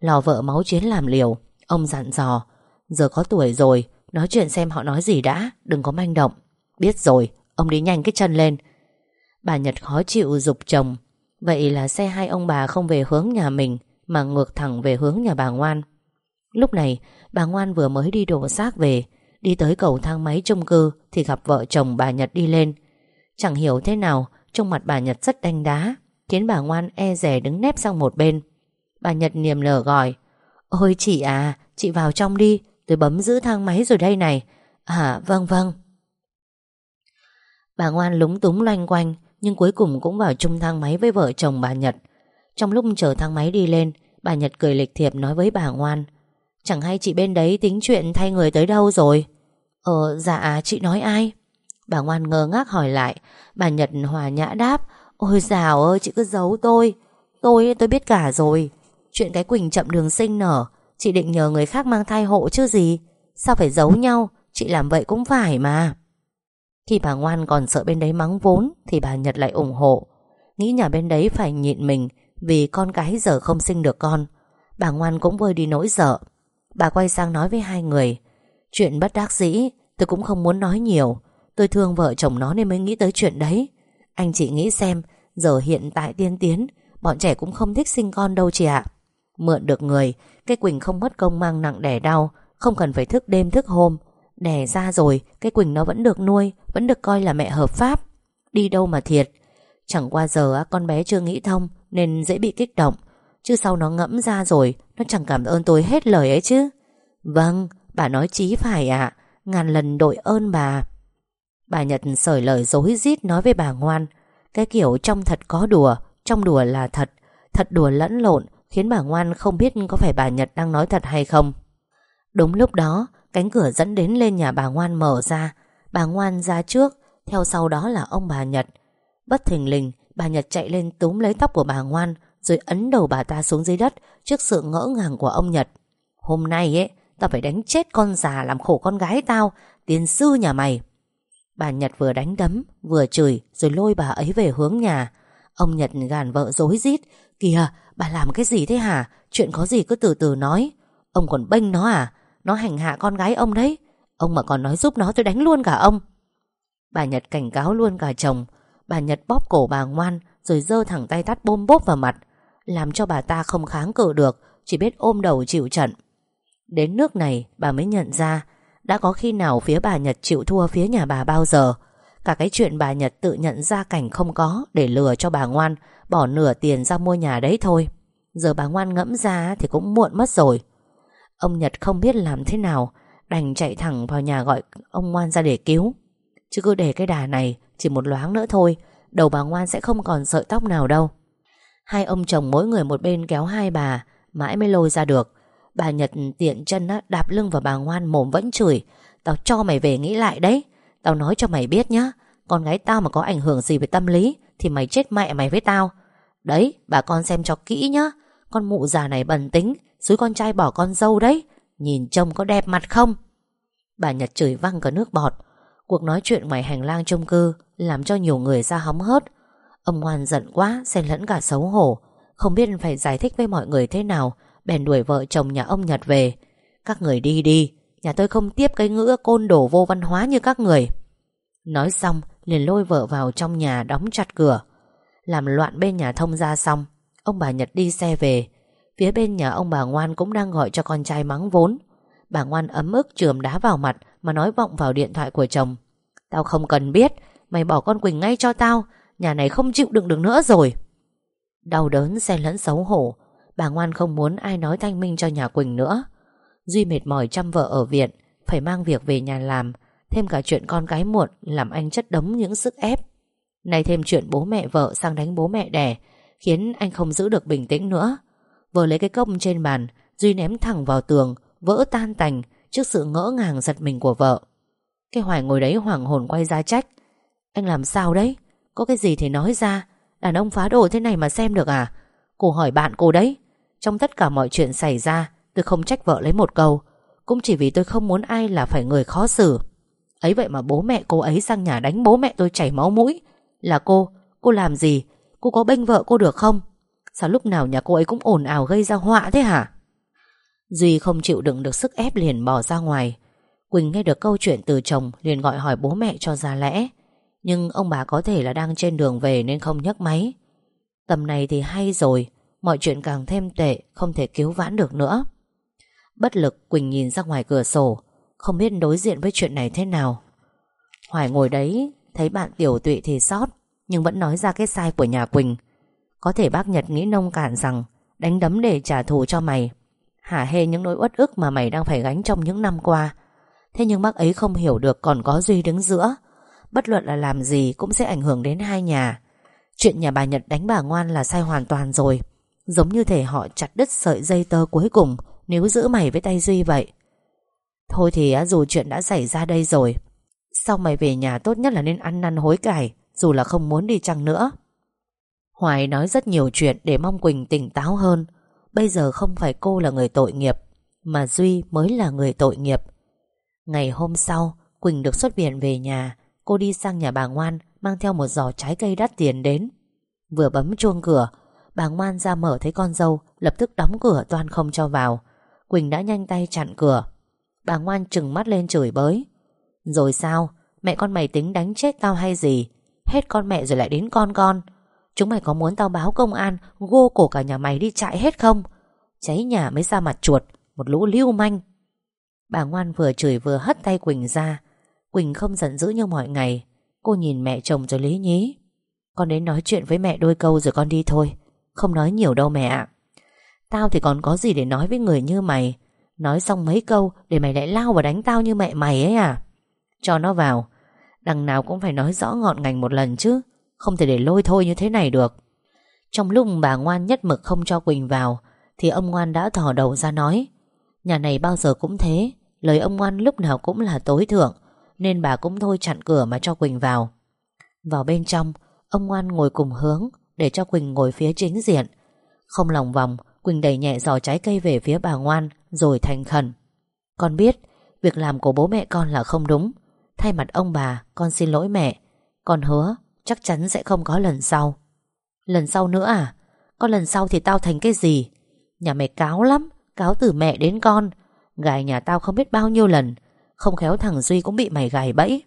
Lò vợ máu chiến làm liều, Ông dặn dò, Giờ có tuổi rồi, Nói chuyện xem họ nói gì đã, Đừng có manh động. Biết rồi, Ông đi nhanh cái chân lên. Bà Nhật khó chịu dục chồng, Vậy là xe hai ông bà không về hướng nhà mình, Mà ngược thẳng về hướng nhà bà Ngoan. Lúc này, bà Ngoan vừa mới đi đổ xác về, Đi tới cầu thang máy chung cư Thì gặp vợ chồng bà Nhật đi lên. Chẳng hiểu thế nào, Trong mặt bà Nhật rất đanh đá, Khiến bà Ngoan e rẻ đứng nép sang một bên. Bà Nhật niềm nở gọi, Ôi chị à Chị vào trong đi, Tôi bấm giữ thang máy rồi đây này. À vâng vâng. Bà Ngoan lúng túng loanh quanh, Nhưng cuối cùng cũng vào chung thang máy với vợ chồng bà Nhật. Trong lúc chờ thang máy đi lên, Bà Nhật cười lịch thiệp nói với bà Ngoan, Chẳng hay chị bên đấy tính chuyện thay người tới đâu rồi? Ờ dạ chị nói ai? Bà Ngoan ngơ ngác hỏi lại. Bà Nhật hòa nhã đáp, Ôi dào ơi, chị cứ giấu tôi. Tôi tôi biết cả rồi. Chuyện cái Quỳnh chậm đường sinh nở, Chị định nhờ người khác mang thai hộ chứ gì? Sao phải giấu nhau? Chị làm vậy cũng phải mà. Khi bà ngoan còn sợ bên đấy mắng vốn, Thì bà Nhật lại ủng hộ. Nghĩ nhà bên đấy phải nhịn mình, Vì con cái giờ không sinh được con. Bà ngoan cũng vơi đi nỗi sợ. Bà quay sang nói với hai người, Chuyện bất đắc dĩ, Tôi cũng không muốn nói nhiều. Tôi thương vợ chồng nó nên mới nghĩ tới chuyện đấy. Anh chị nghĩ xem, Giờ hiện tại tiên tiến, Bọn trẻ cũng không thích sinh con đâu chị ạ. Mượn được người, Cái Quỳnh không mất công mang nặng đẻ đau, Không cần phải thức đêm thức hôm. Đẻ ra rồi, Cái Quỳnh nó vẫn được nuôi, Vẫn được coi là mẹ hợp pháp. Đi đâu mà thiệt. Chẳng qua giờ con bé chưa nghĩ thông, Nên dễ bị kích động. Chứ sau nó ngẫm ra rồi, Nó chẳng cảm ơn tôi hết lời ấy chứ. Vâng Bà nói chí phải ạ. Ngàn lần đội ơn bà. Bà Nhật sởi lời dối rít nói với bà ngoan, Cái kiểu trong thật có đùa, Trong đùa là thật. Thật đùa lẫn lộn, Khiến bà ngoan không biết có phải bà Nhật đang nói thật hay không. Đúng lúc đó, Cánh cửa dẫn đến lên nhà bà ngoan mở ra. Bà ngoan ra trước, Theo sau đó là ông bà Nhật. Bất thình lình, Bà Nhật chạy lên túm lấy tóc của bà ngoan, Rồi ấn đầu bà ta xuống dưới đất Trước sự ngỡ ngàng của ông Nhật. Hôm nay ấy, Tao phải đánh chết con già làm khổ con gái tao, Tiền sư nhà mày. Bà Nhật vừa đánh đấm, Vừa chửi, rồi lôi bà ấy về hướng nhà. Ông Nhật gàn vợ dối rít, Kìa, bà làm cái gì thế hả? Chuyện có gì cứ từ từ nói. Ông còn bênh nó à? Nó hành hạ con gái ông đấy. Ông mà còn nói giúp nó tôi đánh luôn cả ông. Bà Nhật cảnh cáo luôn cả chồng. Bà Nhật bóp cổ bà ngoan, Rồi dơ thẳng tay tắt bôm bốp vào mặt. Làm cho bà ta không kháng cự được, Chỉ biết ôm đầu chịu trận. Đến nước này, bà mới nhận ra đã có khi nào phía bà Nhật chịu thua phía nhà bà bao giờ? Cả cái chuyện bà Nhật tự nhận ra cảnh không có Để lừa cho bà ngoan, Bỏ nửa tiền ra mua nhà đấy thôi. Giờ bà ngoan ngẫm ra thì cũng muộn mất rồi. Ông Nhật không biết làm thế nào, Đành chạy thẳng vào nhà gọi ông ngoan ra để cứu. Chứ cứ để cái đà này, Chỉ một loáng nữa thôi, Đầu bà ngoan sẽ không còn sợi tóc nào đâu. Hai ông chồng mỗi người một bên kéo hai bà, Mãi mới lôi ra được. Bà Nhật tiện chân á, đạp lưng vào bà ngoan mồm vẫn chửi. Tao cho mày về nghĩ lại đấy. Tao nói cho mày biết nhá Con gái tao mà có ảnh hưởng gì về tâm lý Thì mày chết mẹ mày với tao. Đấy bà con xem cho kỹ nhá. Con mụ già này bần tính Xúi con trai bỏ con dâu đấy. Nhìn trông có đẹp mặt không? Bà Nhật chửi văng cả nước bọt. Cuộc nói chuyện ngoài hành lang chung cư Làm cho nhiều người ra hóng hớt. Ông ngoan giận quá xen lẫn cả xấu hổ. Không biết phải giải thích với mọi người thế nào Bèn đuổi vợ chồng nhà ông Nhật về. Các người đi đi, Nhà tôi không tiếp cái ngữ côn đồ vô văn hóa như các người. Nói xong, liền lôi vợ vào trong nhà đóng chặt cửa. Làm loạn bên nhà thông ra xong, Ông bà Nhật đi xe về. Phía bên nhà ông bà Ngoan cũng đang gọi cho con trai mắng vốn. Bà Ngoan ấm ức trường đá vào mặt Mà nói vọng vào điện thoại của chồng. Tao không cần biết, Mày bỏ con Quỳnh ngay cho tao, Nhà này không chịu đựng được nữa rồi. Đau đớn xen lẫn xấu hổ Bà Ngoan không muốn ai nói thanh minh cho nhà Quỳnh nữa. Duy mệt mỏi chăm vợ ở viện, Phải mang việc về nhà làm. Thêm cả chuyện con cái muộn Làm anh chất đống những sức ép. Nay thêm chuyện bố mẹ vợ sang đánh bố mẹ đẻ, Khiến anh không giữ được bình tĩnh nữa. Vừa lấy cái cốc trên bàn, Duy ném thẳng vào tường, Vỡ tan tành trước sự ngỡ ngàng giật mình của vợ. Cái Hoài ngồi đấy hoảng hồn quay ra trách. Anh làm sao đấy? Có cái gì thì nói ra. Đàn ông phá đồ thế này mà xem được à? Cô hỏi bạn cô đấy. Trong tất cả mọi chuyện xảy ra Tôi không trách vợ lấy một câu Cũng chỉ vì tôi không muốn ai là phải người khó xử. Ấy vậy mà bố mẹ cô ấy sang nhà đánh bố mẹ tôi chảy máu mũi. Là cô, cô làm gì? Cô có bênh vợ cô được không? Sao lúc nào nhà cô ấy cũng ồn ào gây ra họa thế hả? Duy không chịu đựng được sức ép liền bỏ ra ngoài. Quỳnh nghe được câu chuyện từ chồng liền gọi hỏi bố mẹ cho ra lẽ. Nhưng ông bà có thể là đang trên đường về nên không nhấc máy. Tầm này thì hay rồi Mọi chuyện càng thêm tệ, Không thể cứu vãn được nữa. Bất lực, Quỳnh nhìn ra ngoài cửa sổ, Không biết đối diện với chuyện này thế nào. Hoài ngồi đấy, Thấy bạn tiểu tụy thì sót Nhưng vẫn nói ra cái sai của nhà Quỳnh. Có thể bác Nhật nghĩ nông cạn rằng, Đánh đấm để trả thù cho mày. Hả hê những nỗi uất ức mà mày đang phải gánh trong những năm qua. Thế nhưng bác ấy không hiểu được còn có Duy đứng giữa. Bất luận là làm gì cũng sẽ ảnh hưởng đến hai nhà. Chuyện nhà bà Nhật đánh bà ngoan là sai hoàn toàn rồi. Giống như thể họ chặt đứt sợi dây tơ cuối cùng, Nếu giữ mày với tay Duy vậy. Thôi thì à, dù chuyện đã xảy ra đây rồi, Sau mày về nhà tốt nhất là nên ăn năn hối cải, Dù là không muốn đi chăng nữa. Hoài nói rất nhiều chuyện để mong Quỳnh tỉnh táo hơn. Bây giờ không phải cô là người tội nghiệp, Mà Duy mới là người tội nghiệp. Ngày hôm sau, Quỳnh được xuất viện về nhà, Cô đi sang nhà bà Ngoan, Mang theo một giỏ trái cây đắt tiền đến. Vừa bấm chuông cửa Bà Ngoan ra mở thấy con dâu, Lập tức đóng cửa toan không cho vào. Quỳnh đã nhanh tay chặn cửa. Bà Ngoan trừng mắt lên chửi bới. Rồi sao? Mẹ con mày tính đánh chết tao hay gì? Hết con mẹ rồi lại đến con con. Chúng mày có muốn tao báo công an, Gô cổ cả nhà mày đi chạy hết không? Cháy nhà mới ra mặt chuột, Một lũ lưu manh. Bà ngoan vừa chửi vừa hất tay Quỳnh ra. Quỳnh không giận dữ như mọi ngày. Cô nhìn mẹ chồng rồi lý nhí. Con đến nói chuyện với mẹ đôi câu rồi con đi thôi. Không nói nhiều đâu mẹ ạ. Tao thì còn có gì để nói với người như mày? Nói xong mấy câu Để mày lại lao và đánh tao như mẹ mày ấy à? Cho nó vào. Đằng nào cũng phải nói rõ ngọn ngành một lần chứ. Không thể để lôi thôi như thế này được. Trong lúc bà ngoan nhất mực không cho Quỳnh vào, Thì ông ngoan đã thò đầu ra nói. Nhà này bao giờ cũng thế. Lời ông ngoan lúc nào cũng là tối thượng, Nên bà cũng thôi chặn cửa mà cho Quỳnh vào. Vào bên trong, Ông ngoan ngồi cùng hướng. Để cho Quỳnh ngồi phía chính diện. Không lòng vòng, Quỳnh đẩy nhẹ giò trái cây về phía bà ngoan, Rồi thành khẩn. Con biết, Việc làm của bố mẹ con là không đúng. Thay mặt ông bà, Con xin lỗi mẹ. Con hứa, Chắc chắn sẽ không có lần sau. Lần sau nữa à? Con lần sau thì tao thành cái gì? Nhà mày cáo lắm, Cáo từ mẹ đến con. Gài nhà tao không biết bao nhiêu lần, Không khéo thằng Duy cũng bị mày gài bẫy.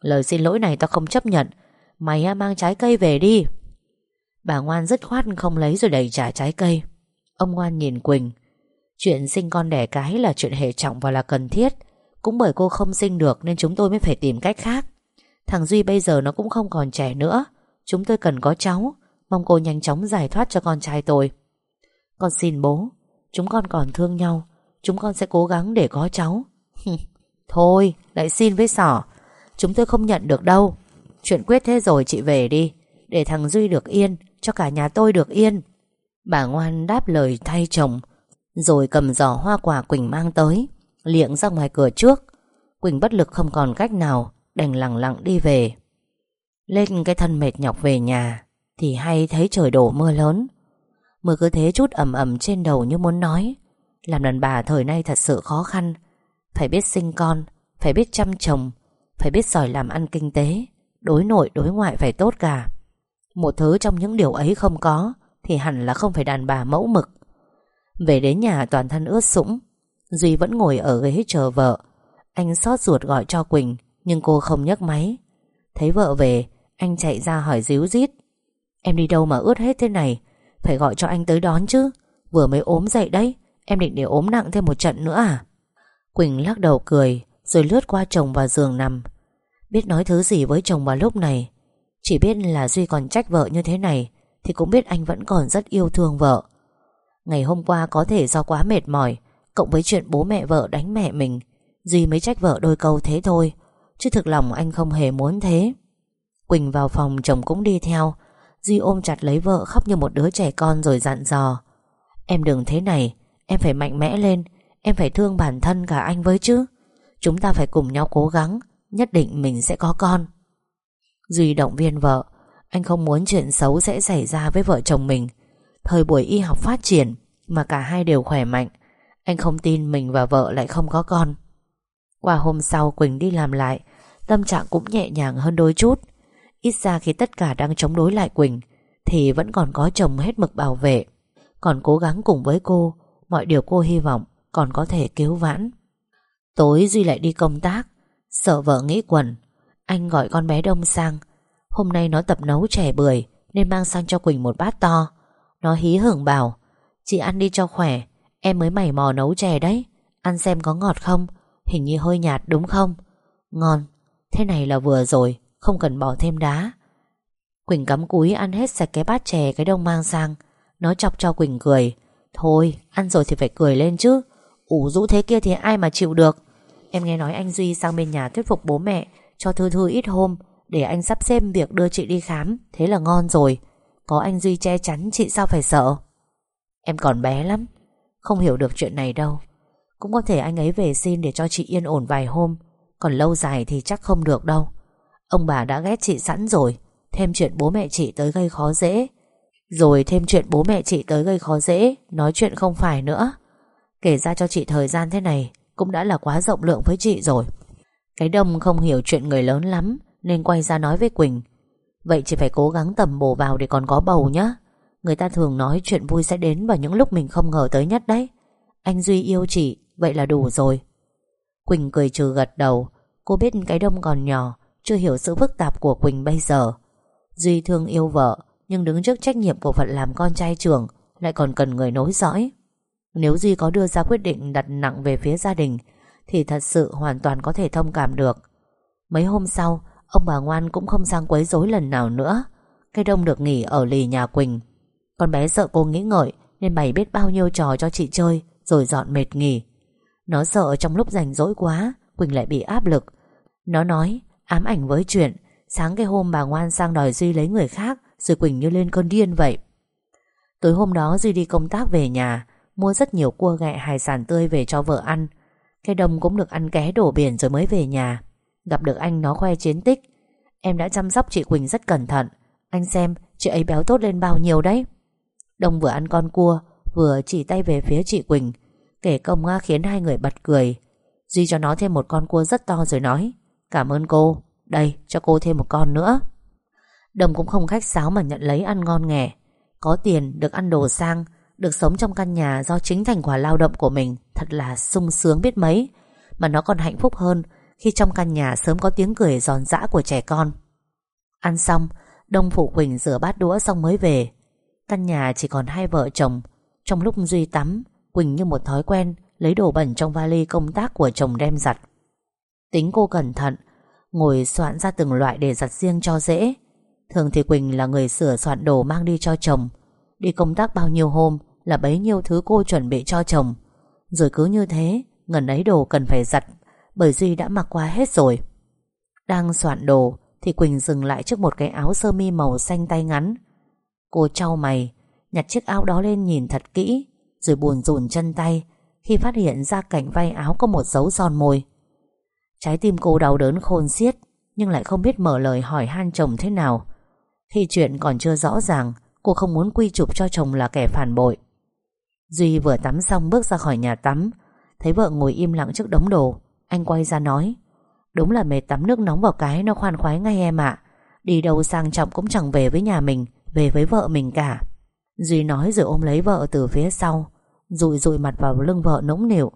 Lời xin lỗi này tao không chấp nhận. Mày mang trái cây về đi. Bà ngoan dứt khoát không lấy rồi đẩy trả trái cây. Ông ngoan nhìn Quỳnh. Chuyện sinh con đẻ cái là chuyện hệ trọng và là cần thiết. Cũng bởi cô không sinh được Nên chúng tôi mới phải tìm cách khác. Thằng Duy bây giờ nó cũng không còn trẻ nữa. Chúng tôi cần có cháu. Mong cô nhanh chóng giải thoát cho con trai tôi. Con xin bố. Chúng con còn thương nhau. Chúng con sẽ cố gắng để có cháu. Thôi, lại xin với sỏ. Chúng tôi không nhận được đâu. Chuyện quyết thế rồi, chị về đi. Để thằng Duy được yên. Cho cả nhà tôi được yên. Bà ngoan đáp lời thay chồng, Rồi cầm giỏ hoa quả Quỳnh mang tới, Liệng ra ngoài cửa trước. Quỳnh bất lực không còn cách nào, Đành lặng lặng đi về. Lên cái thân mệt nhọc về nhà, Thì hay thấy trời đổ mưa lớn. Mưa cứ thế chút ẩm ẩm trên đầu như muốn nói. Làm đàn bà thời nay thật sự khó khăn. Phải biết sinh con, Phải biết chăm chồng, Phải biết giỏi làm ăn kinh tế, Đối nội đối ngoại phải tốt cả. Một thứ trong những điều ấy không có, Thì hẳn là không phải đàn bà mẫu mực. Về đến nhà, toàn thân ướt sũng. Duy vẫn ngồi ở ghế chờ vợ. Anh xót ruột gọi cho Quỳnh, Nhưng cô không nhấc máy. Thấy vợ về, Anh chạy ra hỏi díu dít. Em đi đâu mà ướt hết thế này? Phải gọi cho anh tới đón chứ. Vừa mới ốm dậy đấy, Em định để ốm nặng thêm một trận nữa à? Quỳnh lắc đầu cười, Rồi lướt qua chồng vào giường nằm. Biết nói thứ gì với chồng vào lúc này chỉ biết là Duy còn trách vợ như thế này, Thì cũng biết anh vẫn còn rất yêu thương vợ. Ngày hôm qua có thể do quá mệt mỏi, Cộng với chuyện bố mẹ vợ đánh mẹ mình, Duy mới trách vợ đôi câu thế thôi, Chứ thực lòng anh không hề muốn thế. Quỳnh vào phòng chồng cũng đi theo, Duy ôm chặt lấy vợ khóc như một đứa trẻ con rồi dặn dò. Em đừng thế này, Em phải mạnh mẽ lên, Em phải thương bản thân cả anh với chứ. Chúng ta phải cùng nhau cố gắng, Nhất định mình sẽ có con. Duy động viên vợ. Anh không muốn chuyện xấu sẽ xảy ra với vợ chồng mình. Thời buổi y học phát triển Mà cả hai đều khỏe mạnh, Anh không tin mình và vợ lại không có con. Qua hôm sau Quỳnh đi làm lại, Tâm trạng cũng nhẹ nhàng hơn đôi chút. Ít ra khi tất cả đang chống đối lại Quỳnh, Thì vẫn còn có chồng hết mực bảo vệ. Còn cố gắng cùng với cô, Mọi điều cô hy vọng Còn có thể cứu vãn. Tối Duy lại đi công tác, Sợ vợ nghĩ quẩn. Anh gọi con bé Đông sang. Hôm nay nó tập nấu chè bưởi, Nên mang sang cho Quỳnh một bát to. Nó hí hưởng bảo, Chị ăn đi cho khỏe, Em mới mày mò nấu chè đấy. Ăn xem có ngọt không? Hình như hơi nhạt đúng không? Ngon, Thế này là vừa rồi, Không cần bỏ thêm đá. Quỳnh cắm cúi ăn hết sạch cái bát chè cái đông mang sang. Nó chọc cho Quỳnh cười, Thôi, ăn rồi thì phải cười lên chứ. Ủ rũ thế kia thì ai mà chịu được? Em nghe nói anh Duy sang bên nhà thuyết phục bố mẹ cho Thư Thư ít hôm, Để anh sắp xếp việc đưa chị đi khám, Thế là ngon rồi. Có anh Duy che chắn, chị sao phải sợ? Em còn bé lắm, Không hiểu được chuyện này đâu. Cũng có thể anh ấy về xin để cho chị yên ổn vài hôm, Còn lâu dài thì chắc không được đâu. Ông bà đã ghét chị sẵn rồi, Thêm chuyện bố mẹ chị tới gây khó dễ. Rồi thêm chuyện bố mẹ chị tới gây khó dễ, Nói chuyện không phải nữa. Kể ra cho chị thời gian thế này, Cũng đã là quá rộng lượng với chị rồi. Cái đông không hiểu chuyện người lớn lắm, Nên quay ra nói với Quỳnh. Vậy chỉ phải cố gắng tầm bổ vào để còn có bầu nhá. Người ta thường nói chuyện vui sẽ đến vào những lúc mình không ngờ tới nhất đấy. Anh Duy yêu chị, Vậy là đủ rồi. Quỳnh cười trừ gật đầu. Cô biết cái đông còn nhỏ, Chưa hiểu sự phức tạp của Quỳnh bây giờ. Duy thương yêu vợ, Nhưng đứng trước trách nhiệm của phận làm con trai trưởng, Lại còn cần người nối dõi. Nếu Duy có đưa ra quyết định đặt nặng về phía gia đình thì thật sự hoàn toàn có thể thông cảm được. Mấy hôm sau, Ông bà ngoan cũng không sang quấy rối lần nào nữa. Cây đông được nghỉ ở lì nhà Quỳnh. Con bé sợ cô nghĩ ngợi Nên bày biết bao nhiêu trò cho chị chơi, Rồi dọn mệt nghỉ. Nó sợ trong lúc rảnh rỗi quá, Quỳnh lại bị áp lực. Nó nói, ám ảnh với chuyện, Sáng cái hôm bà ngoan sang đòi Duy lấy người khác, Rồi Quỳnh như lên cơn điên vậy. Tối hôm đó Duy đi công tác về nhà, Mua rất nhiều cua gẹ hải sản tươi về cho vợ ăn. Cái đông cũng được ăn ké đổ biển rồi mới về nhà. Gặp được anh nó khoe chiến tích. Em đã chăm sóc chị Quỳnh rất cẩn thận. Anh xem, chị ấy béo tốt lên bao nhiêu đấy. Đông vừa ăn con cua, Vừa chỉ tay về phía chị Quỳnh. Kể công khiến hai người bật cười. Duy cho nó thêm một con cua rất to rồi nói, Cảm ơn cô. Đây, cho cô thêm một con nữa. Đồng cũng không khách sáo mà nhận lấy ăn ngon nghẻ. Có tiền được ăn đồ sang được sống trong căn nhà do chính thành quả lao động của mình. Thật là sung sướng biết mấy. Mà nó còn hạnh phúc hơn Khi trong căn nhà sớm có tiếng cười giòn giã của trẻ con. Ăn xong, Đông Phụ Quỳnh rửa bát đũa xong mới về. Căn nhà chỉ còn hai vợ chồng. Trong lúc Duy tắm, Quỳnh như một thói quen Lấy đồ bẩn trong vali công tác của chồng đem giặt. Tính cô cẩn thận, Ngồi soạn ra từng loại để giặt riêng cho dễ. Thường thì Quỳnh là người sửa soạn đồ mang đi cho chồng. Đi công tác bao nhiêu hôm là bấy nhiêu thứ cô chuẩn bị cho chồng. Rồi cứ như thế, Ngần ấy đồ cần phải giặt, Bởi Duy đã mặc qua hết rồi. Đang soạn đồ, Thì Quỳnh dừng lại trước một cái áo sơ mi màu xanh tay ngắn. Cô trao mày, Nhặt chiếc áo đó lên nhìn thật kỹ, Rồi buồn rùn chân tay Khi phát hiện ra cảnh vai áo có một dấu son môi Trái tim cô đau đớn khôn xiết, Nhưng lại không biết mở lời hỏi han chồng thế nào. Khi chuyện còn chưa rõ ràng, Cô không muốn quy chụp cho chồng là kẻ phản bội. Duy vừa tắm xong bước ra khỏi nhà tắm, Thấy vợ ngồi im lặng trước đống đồ. Anh quay ra nói, Đúng là mệt tắm nước nóng vào cái Nó khoan khoái ngay em ạ. Đi đâu sang trọng cũng chẳng về với nhà mình, Về với vợ mình cả. Duy nói rồi ôm lấy vợ từ phía sau, Rụi rụi mặt vào lưng vợ nũng nịu.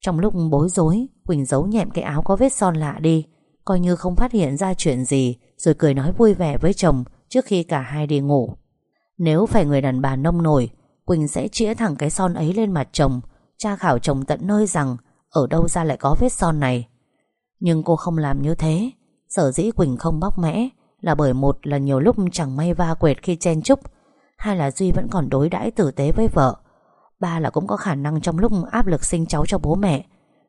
Trong lúc bối rối, Quỳnh giấu nhẹm cái áo có vết son lạ đi, Coi như không phát hiện ra chuyện gì, Rồi cười nói vui vẻ với chồng Trước khi cả hai đi ngủ. Nếu phải người đàn bà nông nổi Quỳnh sẽ chĩa thẳng cái son ấy lên mặt chồng. Tra khảo chồng tận nơi rằng, Ở đâu ra lại có vết son này? Nhưng cô không làm như thế. Sở dĩ Quỳnh không bóc mẽ Là bởi một là nhiều lúc chẳng may va quệt khi chen chúc, Hai là Duy vẫn còn đối đãi tử tế với vợ, Ba là cũng có khả năng trong lúc áp lực sinh cháu cho bố mẹ.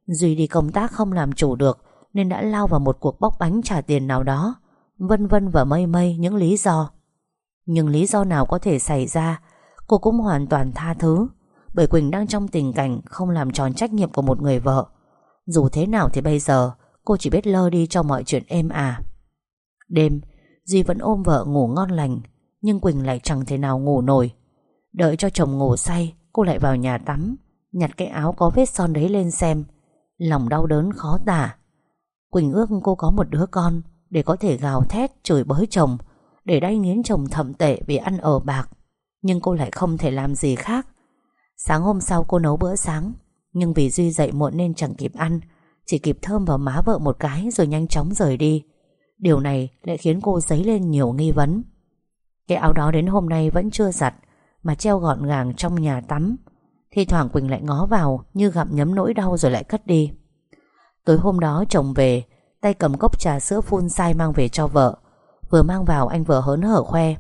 Duy đi công tác không làm chủ được Nên đã lao vào một cuộc bóc bánh trả tiền nào đó, Vân vân và mây mây những lý do. Nhưng lý do nào có thể xảy ra Cô cũng hoàn toàn tha thứ, Bởi Quỳnh đang trong tình cảnh Không làm tròn trách nhiệm của một người vợ. Dù thế nào thì bây giờ, Cô chỉ biết lơ đi cho mọi chuyện êm à Đêm, Duy vẫn ôm vợ ngủ ngon lành, Nhưng Quỳnh lại chẳng thể nào ngủ nổi. Đợi cho chồng ngủ say, Cô lại vào nhà tắm, Nhặt cái áo có vết son đấy lên xem. Lòng đau đớn khó tả. Quỳnh ước cô có một đứa con Để có thể gào thét chửi bới chồng, Để đay nghiến chồng thậm tệ vì ăn ở bạc. Nhưng cô lại không thể làm gì khác. Sáng hôm sau cô nấu bữa sáng, Nhưng vì Duy dậy muộn nên chẳng kịp ăn, Chỉ kịp thơm vào má vợ một cái Rồi nhanh chóng rời đi. Điều này lại khiến cô dấy lên nhiều nghi vấn. Cái áo đó đến hôm nay vẫn chưa giặt, Mà treo gọn gàng trong nhà tắm. Thì thoảng Quỳnh lại ngó vào Như gặp nhấm nỗi đau rồi lại cất đi. Tối hôm đó chồng về, Tay cầm cốc trà sữa phun sai mang về cho vợ. Vừa mang vào anh vừa hớn hở khoe.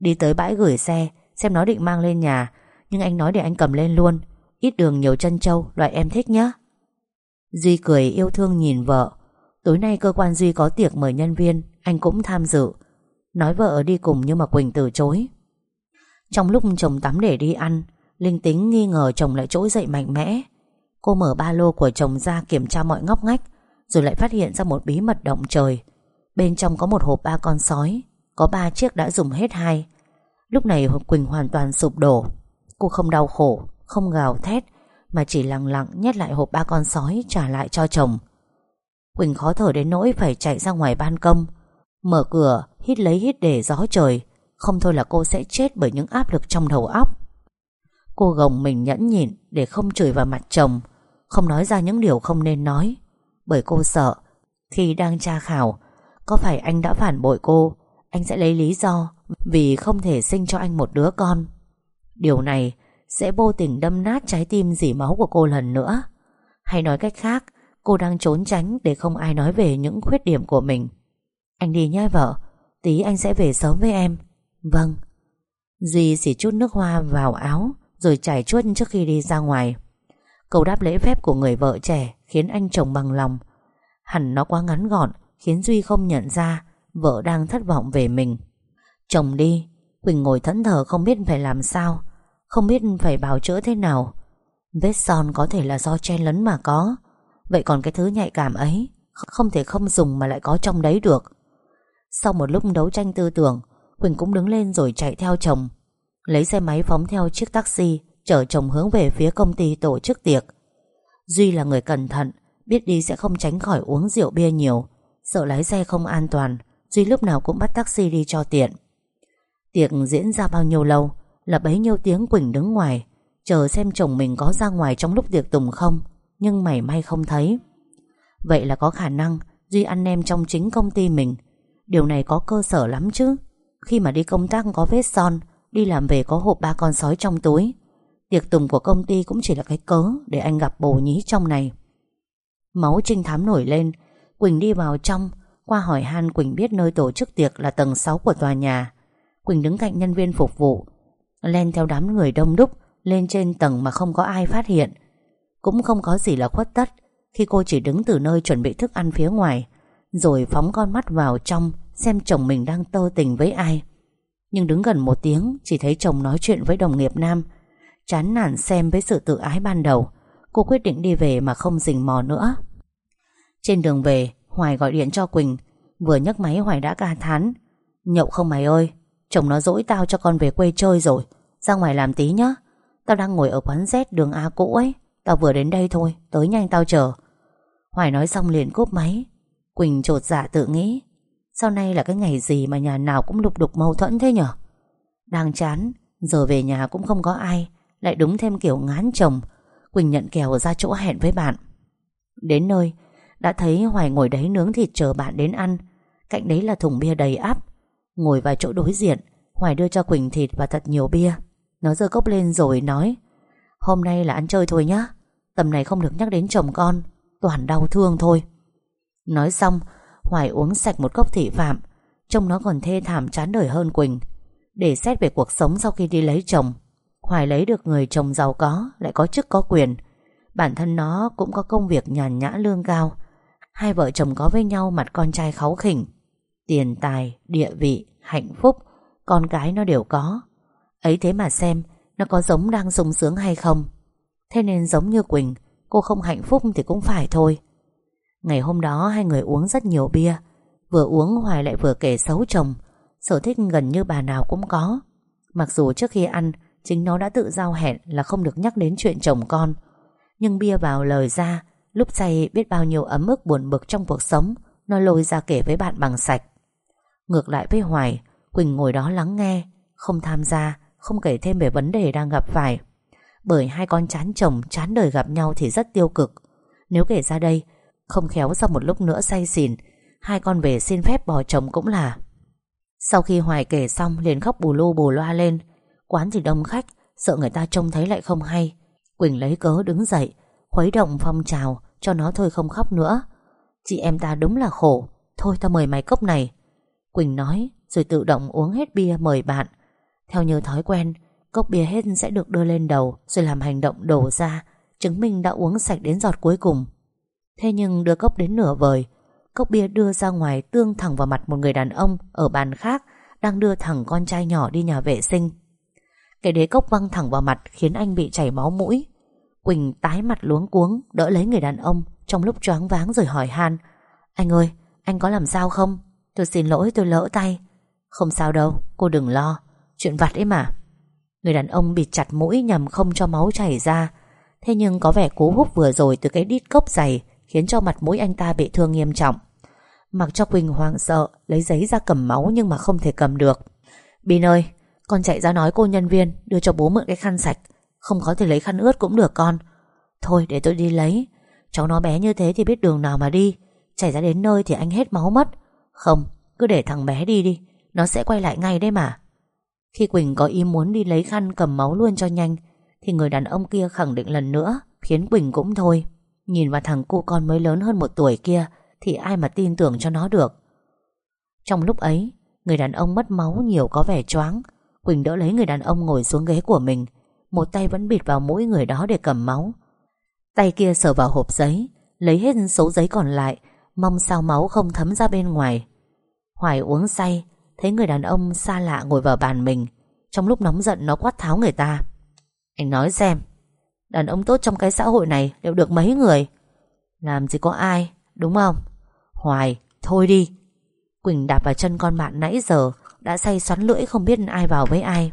Đi tới bãi gửi xe Xem nó định mang lên nhà, Nhưng anh nói để anh cầm lên luôn. Ít đường nhiều chân trâu, loại em thích nhé Duy cười yêu thương nhìn vợ. Tối nay cơ quan Duy có tiệc mời nhân viên, Anh cũng tham dự. Nói vợ đi cùng nhưng mà Quỳnh từ chối. Trong lúc chồng tắm để đi ăn, Linh tính nghi ngờ chồng lại trỗi dậy mạnh mẽ. Cô mở ba lô của chồng ra kiểm tra mọi ngóc ngách, Rồi lại phát hiện ra một bí mật động trời. Bên trong có một hộp ba con sói, Có ba chiếc đã dùng hết hai. Lúc này Quỳnh hoàn toàn sụp đổ. Cô không đau khổ, Không gào thét, Mà chỉ lặng lặng nhét lại hộp ba con sói Trả lại cho chồng. Quỳnh khó thở đến nỗi phải chạy ra ngoài ban công. Mở cửa, Hít lấy hít để gió trời. Không thôi là cô sẽ chết bởi những áp lực trong đầu óc. Cô gồng mình nhẫn nhịn Để không chửi vào mặt chồng, Không nói ra những điều không nên nói. Bởi cô sợ, Khi đang tra khảo, Có phải anh đã phản bội cô, Anh sẽ lấy lý do vì không thể sinh cho anh một đứa con. Điều này sẽ vô tình đâm nát trái tim dỉ máu của cô lần nữa. Hay nói cách khác, Cô đang trốn tránh để không ai nói về những khuyết điểm của mình. Anh đi nhé, vợ. Tí anh sẽ về sớm với em. Vâng. Duy xỉ chút nước hoa vào áo, Rồi chảy chuốt trước khi đi ra ngoài. Câu đáp lễ phép của người vợ trẻ Khiến anh chồng bằng lòng. Hẳn nó quá ngắn gọn, Khiến Duy không nhận ra Vợ đang thất vọng về mình. Chồng đi Quỳnh ngồi thẫn thờ không biết phải làm sao, Không biết phải bào chữa thế nào. Vết son có thể là do chen lấn mà có. Vậy còn cái thứ nhạy cảm ấy Không thể không dùng mà lại có trong đấy được. Sau một lúc đấu tranh tư tưởng Quỳnh cũng đứng lên rồi chạy theo chồng. Lấy xe máy phóng theo chiếc taxi, Chở chồng hướng về phía công ty tổ chức tiệc. Duy là người cẩn thận, Biết đi sẽ không tránh khỏi uống rượu bia nhiều, Sợ lái xe không an toàn, Duy lúc nào cũng bắt taxi đi cho tiện. Tiệc diễn ra bao nhiêu lâu? Là bấy nhiêu tiếng Quỳnh đứng ngoài. Chờ xem chồng mình có ra ngoài trong lúc tiệc tùng không, nhưng mảy may không thấy. Vậy là có khả năng Duy ăn em trong chính công ty mình. Điều này có cơ sở lắm chứ. Khi mà đi công tác có vết son, Đi làm về có hộp ba con sói trong túi. Tiệc tùng của công ty cũng chỉ là cái cớ Để anh gặp bồ nhí trong này. Máu trinh thám nổi lên. Quỳnh đi vào trong, Qua hỏi han Quỳnh biết nơi tổ chức tiệc Là tầng 6 của tòa nhà. Quỳnh đứng cạnh nhân viên phục vụ, Len theo đám người đông đúc Lên trên tầng mà không có ai phát hiện. Cũng không có gì là khuất tất Khi cô chỉ đứng từ nơi chuẩn bị thức ăn phía ngoài, Rồi phóng con mắt vào trong Xem chồng mình đang tơ tình với ai. Nhưng đứng gần một tiếng, Chỉ thấy chồng nói chuyện với đồng nghiệp nam. Chán nản xem với sự tự ái ban đầu, Cô quyết định đi về mà không rình mò nữa. Trên đường về, Hoài gọi điện cho Quỳnh, Vừa nhấc máy Hoài đã ca thán. Nhậu không mày ơi Chồng nó dỗi tao cho con về quê chơi rồi. Ra ngoài làm tí nhá. Tao đang ngồi ở quán Z đường A cũ ấy. Tao vừa đến đây thôi, Tới nhanh tao chờ. Hoài nói xong liền cúp máy. Quỳnh trột dạ tự nghĩ Sau này là cái ngày gì mà nhà nào cũng lục đục mâu thuẫn thế nhở? Đang chán, Giờ về nhà cũng không có ai, Lại đúng thêm kiểu ngán chồng. Quỳnh nhận kèo ra chỗ hẹn với bạn. Đến nơi, Đã thấy Hoài ngồi đấy nướng thịt chờ bạn đến ăn. Cạnh đấy là thùng bia đầy áp Ngồi vào chỗ đối diện, Hoài đưa cho Quỳnh thịt và thật nhiều bia. Nó giơ cốc lên rồi nói, Hôm nay là ăn chơi thôi nhá. Tầm này không được nhắc đến chồng con, Toàn đau thương thôi. Nói xong, Hoài uống sạch một cốc thị phạm, Trông nó còn thê thảm chán đời hơn Quỳnh. Để xét về cuộc sống sau khi đi lấy chồng, Hoài lấy được người chồng giàu có, Lại có chức có quyền. Bản thân nó cũng có công việc nhàn nhã lương cao. Hai vợ chồng có với nhau mặt con trai kháu khỉnh. Tiền tài, địa vị, hạnh phúc Con cái nó đều có. Ấy thế mà xem Nó có giống đang sung sướng hay không? Thế nên giống như Quỳnh Cô không hạnh phúc thì cũng phải thôi. Ngày hôm đó hai người uống rất nhiều bia. Vừa uống Hoài lại vừa kể xấu chồng. Sở thích gần như bà nào cũng có. Mặc dù trước khi ăn Chính nó đã tự giao hẹn là không được nhắc đến chuyện chồng con. Nhưng bia vào lời ra Lúc say biết bao nhiêu ấm ức buồn bực trong cuộc sống Nó lôi ra kể với bạn bằng sạch. Ngược lại với Hoài, Quỳnh ngồi đó lắng nghe, Không tham gia, Không kể thêm về vấn đề đang gặp phải. Bởi hai con chán chồng, Chán đời gặp nhau thì rất tiêu cực. Nếu kể ra đây, Không khéo sau một lúc nữa say xỉn, Hai con về xin phép bỏ chồng cũng là. Sau khi Hoài kể xong, liền khóc bù lô bù loa lên. Quán thì đông khách, Sợ người ta trông thấy lại không hay. Quỳnh lấy cớ đứng dậy, Khuấy động phong trào, cho nó thôi không khóc nữa. Chị em ta đúng là khổ. Thôi tao mời mày cốc này. Quỳnh nói, rồi tự động uống hết bia mời bạn. Theo như thói quen, Cốc bia hết sẽ được đưa lên đầu Rồi làm hành động đổ ra, Chứng minh đã uống sạch đến giọt cuối cùng. Thế nhưng đưa cốc đến nửa vời, Cốc bia đưa ra ngoài tương thẳng vào mặt một người đàn ông Ở bàn khác, Đang đưa thẳng con trai nhỏ đi nhà vệ sinh. Cái đế cốc văng thẳng vào mặt Khiến anh bị chảy máu mũi. Quỳnh tái mặt luống cuống, Đỡ lấy người đàn ông, Trong lúc choáng váng rồi hỏi han. Anh ơi, anh có làm sao không? Tôi xin lỗi, tôi lỡ tay. Không sao đâu, cô đừng lo. Chuyện vặt ấy mà. Người đàn ông bịt chặt mũi nhằm không cho máu chảy ra. Thế nhưng có vẻ cú hút vừa rồi Từ cái đít cốc dày Khiến cho mặt mũi anh ta bị thương nghiêm trọng. Mặc cho Quỳnh hoang sợ, Lấy giấy ra cầm máu nhưng mà không thể cầm được. Bin ơi, Con chạy ra nói cô nhân viên, Đưa cho bố mượn cái khăn sạch. Không có thể lấy khăn ướt cũng được, con. Thôi, để tôi đi lấy. Cháu nó bé như thế thì biết đường nào mà đi. Chảy ra đến nơi thì anh hết máu mất. Không, cứ để thằng bé đi đi, Nó sẽ quay lại ngay đấy mà. Khi Quỳnh có ý muốn đi lấy khăn cầm máu luôn cho nhanh, Thì người đàn ông kia khẳng định lần nữa, Khiến Quỳnh cũng thôi. Nhìn vào thằng cu con mới lớn hơn một tuổi kia, Thì ai mà tin tưởng cho nó được. Trong lúc ấy, Người đàn ông mất máu nhiều có vẻ choáng. Quỳnh đỡ lấy người đàn ông ngồi xuống ghế của mình, Một tay vẫn bịt vào mũi người đó để cầm máu. Tay kia sờ vào hộp giấy, Lấy hết số giấy còn lại Mong sao máu không thấm ra bên ngoài. Hoài uống say Thấy người đàn ông xa lạ ngồi vào bàn mình. Trong lúc nóng giận nó quát tháo người ta. Anh nói xem Đàn ông tốt trong cái xã hội này Đều được mấy người? Làm gì có ai đúng không? Hoài thôi đi. Quỳnh đạp vào chân con bạn nãy giờ Đã say xoắn lưỡi không biết ai vào với ai.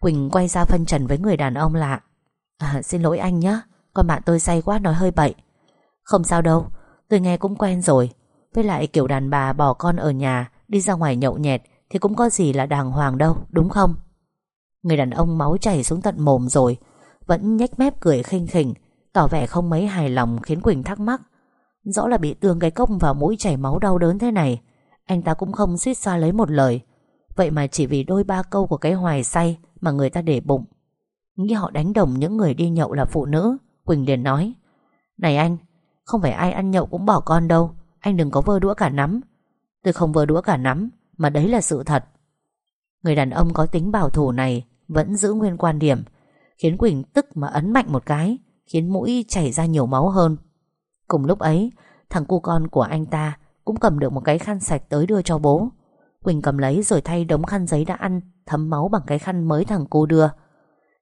Quỳnh quay ra phân trần với người đàn ông lạ. À, Xin lỗi anh nhé Con bạn tôi say quá nói hơi bậy. Không sao đâu Tôi nghe cũng quen rồi. Với lại kiểu đàn bà bỏ con ở nhà, Đi ra ngoài nhậu nhẹt Thì cũng có gì là đàng hoàng đâu, đúng không? Người đàn ông máu chảy xuống tận mồm rồi, Vẫn nhếch mép cười khinh khỉnh, Tỏ vẻ không mấy hài lòng khiến Quỳnh thắc mắc. Rõ là bị tương cái cốc vào mũi chảy máu đau đớn thế này, Anh ta cũng không suýt xoa lấy một lời. Vậy mà chỉ vì đôi ba câu của cái hoài say Mà người ta để bụng. Nghĩ họ đánh đồng những người đi nhậu là phụ nữ, Quỳnh liền nói, Này anh không phải ai ăn nhậu cũng bỏ con đâu. Anh đừng có vơ đũa cả nắm. Tôi không vơ đũa cả nắm, Mà đấy là sự thật. Người đàn ông có tính bảo thủ này Vẫn giữ nguyên quan điểm, Khiến Quỳnh tức mà ấn mạnh một cái, Khiến mũi chảy ra nhiều máu hơn. Cùng lúc ấy, Thằng cu con của anh ta Cũng cầm được một cái khăn sạch tới đưa cho bố. Quỳnh cầm lấy rồi thay đống khăn giấy đã ăn, Thấm máu bằng cái khăn mới thằng cu đưa.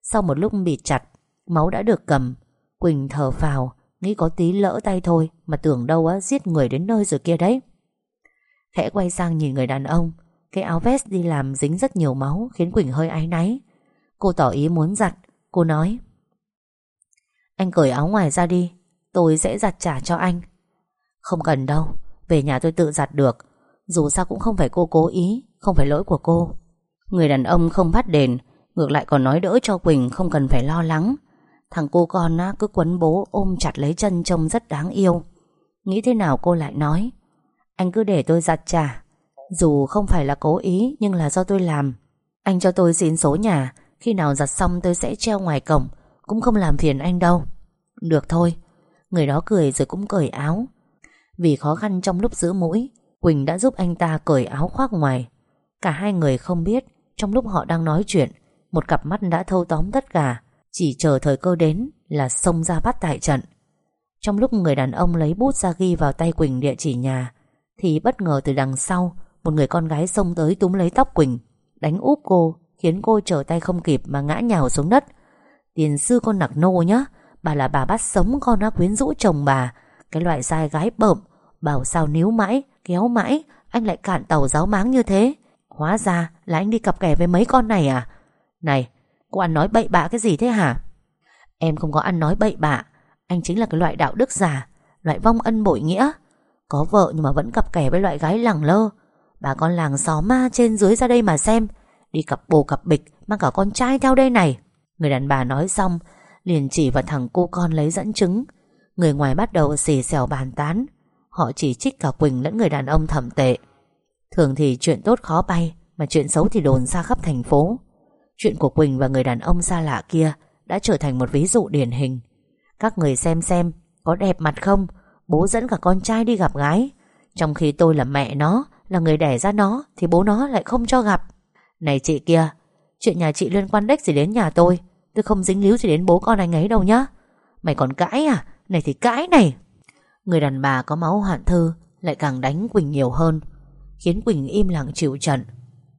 Sau một lúc bị chặt, Máu đã được cầm, Quỳnh thở phào Nghĩ có tí lỡ tay thôi Mà tưởng đâu á, giết người đến nơi rồi kia đấy. Khẽ quay sang nhìn người đàn ông. Cái áo vest đi làm dính rất nhiều máu, Khiến Quỳnh hơi áy náy. Cô tỏ ý muốn giặt. Cô nói, Anh cởi áo ngoài ra đi, Tôi sẽ giặt trả cho anh. Không cần đâu, Về nhà tôi tự giặt được. Dù sao cũng không phải cô cố ý, Không phải lỗi của cô. Người đàn ông không bắt đền, Ngược lại còn nói đỡ cho Quỳnh không cần phải lo lắng. Thằng cô con á, cứ quấn bố ôm chặt lấy chân trông rất đáng yêu. Nghĩ thế nào cô lại nói Anh cứ để tôi giặt trả Dù không phải là cố ý Nhưng là do tôi làm. Anh cho tôi xin số nhà Khi nào giặt xong tôi sẽ treo ngoài cổng Cũng không làm phiền anh đâu. Được thôi. Người đó cười rồi cũng cởi áo. Vì khó khăn trong lúc giữ mũi Quỳnh đã giúp anh ta cởi áo khoác ngoài. Cả hai người không biết Trong lúc họ đang nói chuyện Một cặp mắt đã thâu tóm tất cả. Chỉ chờ thời cơ đến là xông ra bắt tại trận. Trong lúc người đàn ông lấy bút ra ghi vào tay Quỳnh địa chỉ nhà Thì bất ngờ từ đằng sau Một người con gái xông tới túm lấy tóc Quỳnh Đánh úp cô Khiến cô trở tay không kịp mà ngã nhào xuống đất. Tiền sư con nặc nô nhá Bà là bà bắt sống con đã quyến rũ chồng bà. Cái loại dai gái bợm Bảo sao níu mãi, kéo mãi Anh lại cạn tàu giáo máng như thế. Hóa ra là anh đi cặp kè với mấy con này à? Này Cô ăn nói bậy bạ cái gì thế hả? Em không có ăn nói bậy bạ. Anh chính là cái loại đạo đức giả, Loại vong ân bội nghĩa. Có vợ nhưng mà vẫn cặp kè với loại gái lẳng lơ. Bà con làng xóm ma trên dưới ra đây mà xem. Đi cặp bồ cặp bịch Mang cả con trai theo đây này. Người đàn bà nói xong, Liền chỉ vào thằng cô con lấy dẫn chứng Người ngoài bắt đầu xì xèo bàn tán. Họ chỉ trích cả Quỳnh lẫn người đàn ông thẩm tệ. Thường thì chuyện tốt khó bay, Mà chuyện xấu thì đồn xa khắp thành phố. Chuyện của Quỳnh và người đàn ông xa lạ kia Đã trở thành một ví dụ điển hình. Các người xem xem, Có đẹp mặt không? Bố dẫn cả con trai đi gặp gái. Trong khi tôi là mẹ nó, Là người đẻ ra nó, Thì bố nó lại không cho gặp. Này chị kia, Chuyện nhà chị liên quan đếch gì đến nhà tôi? Tôi không dính líu gì đến bố con anh ấy đâu nhá. Mày còn cãi à? Này thì cãi này. Người đàn bà có máu hoạn thư, Lại càng đánh Quỳnh nhiều hơn, Khiến Quỳnh im lặng chịu trận.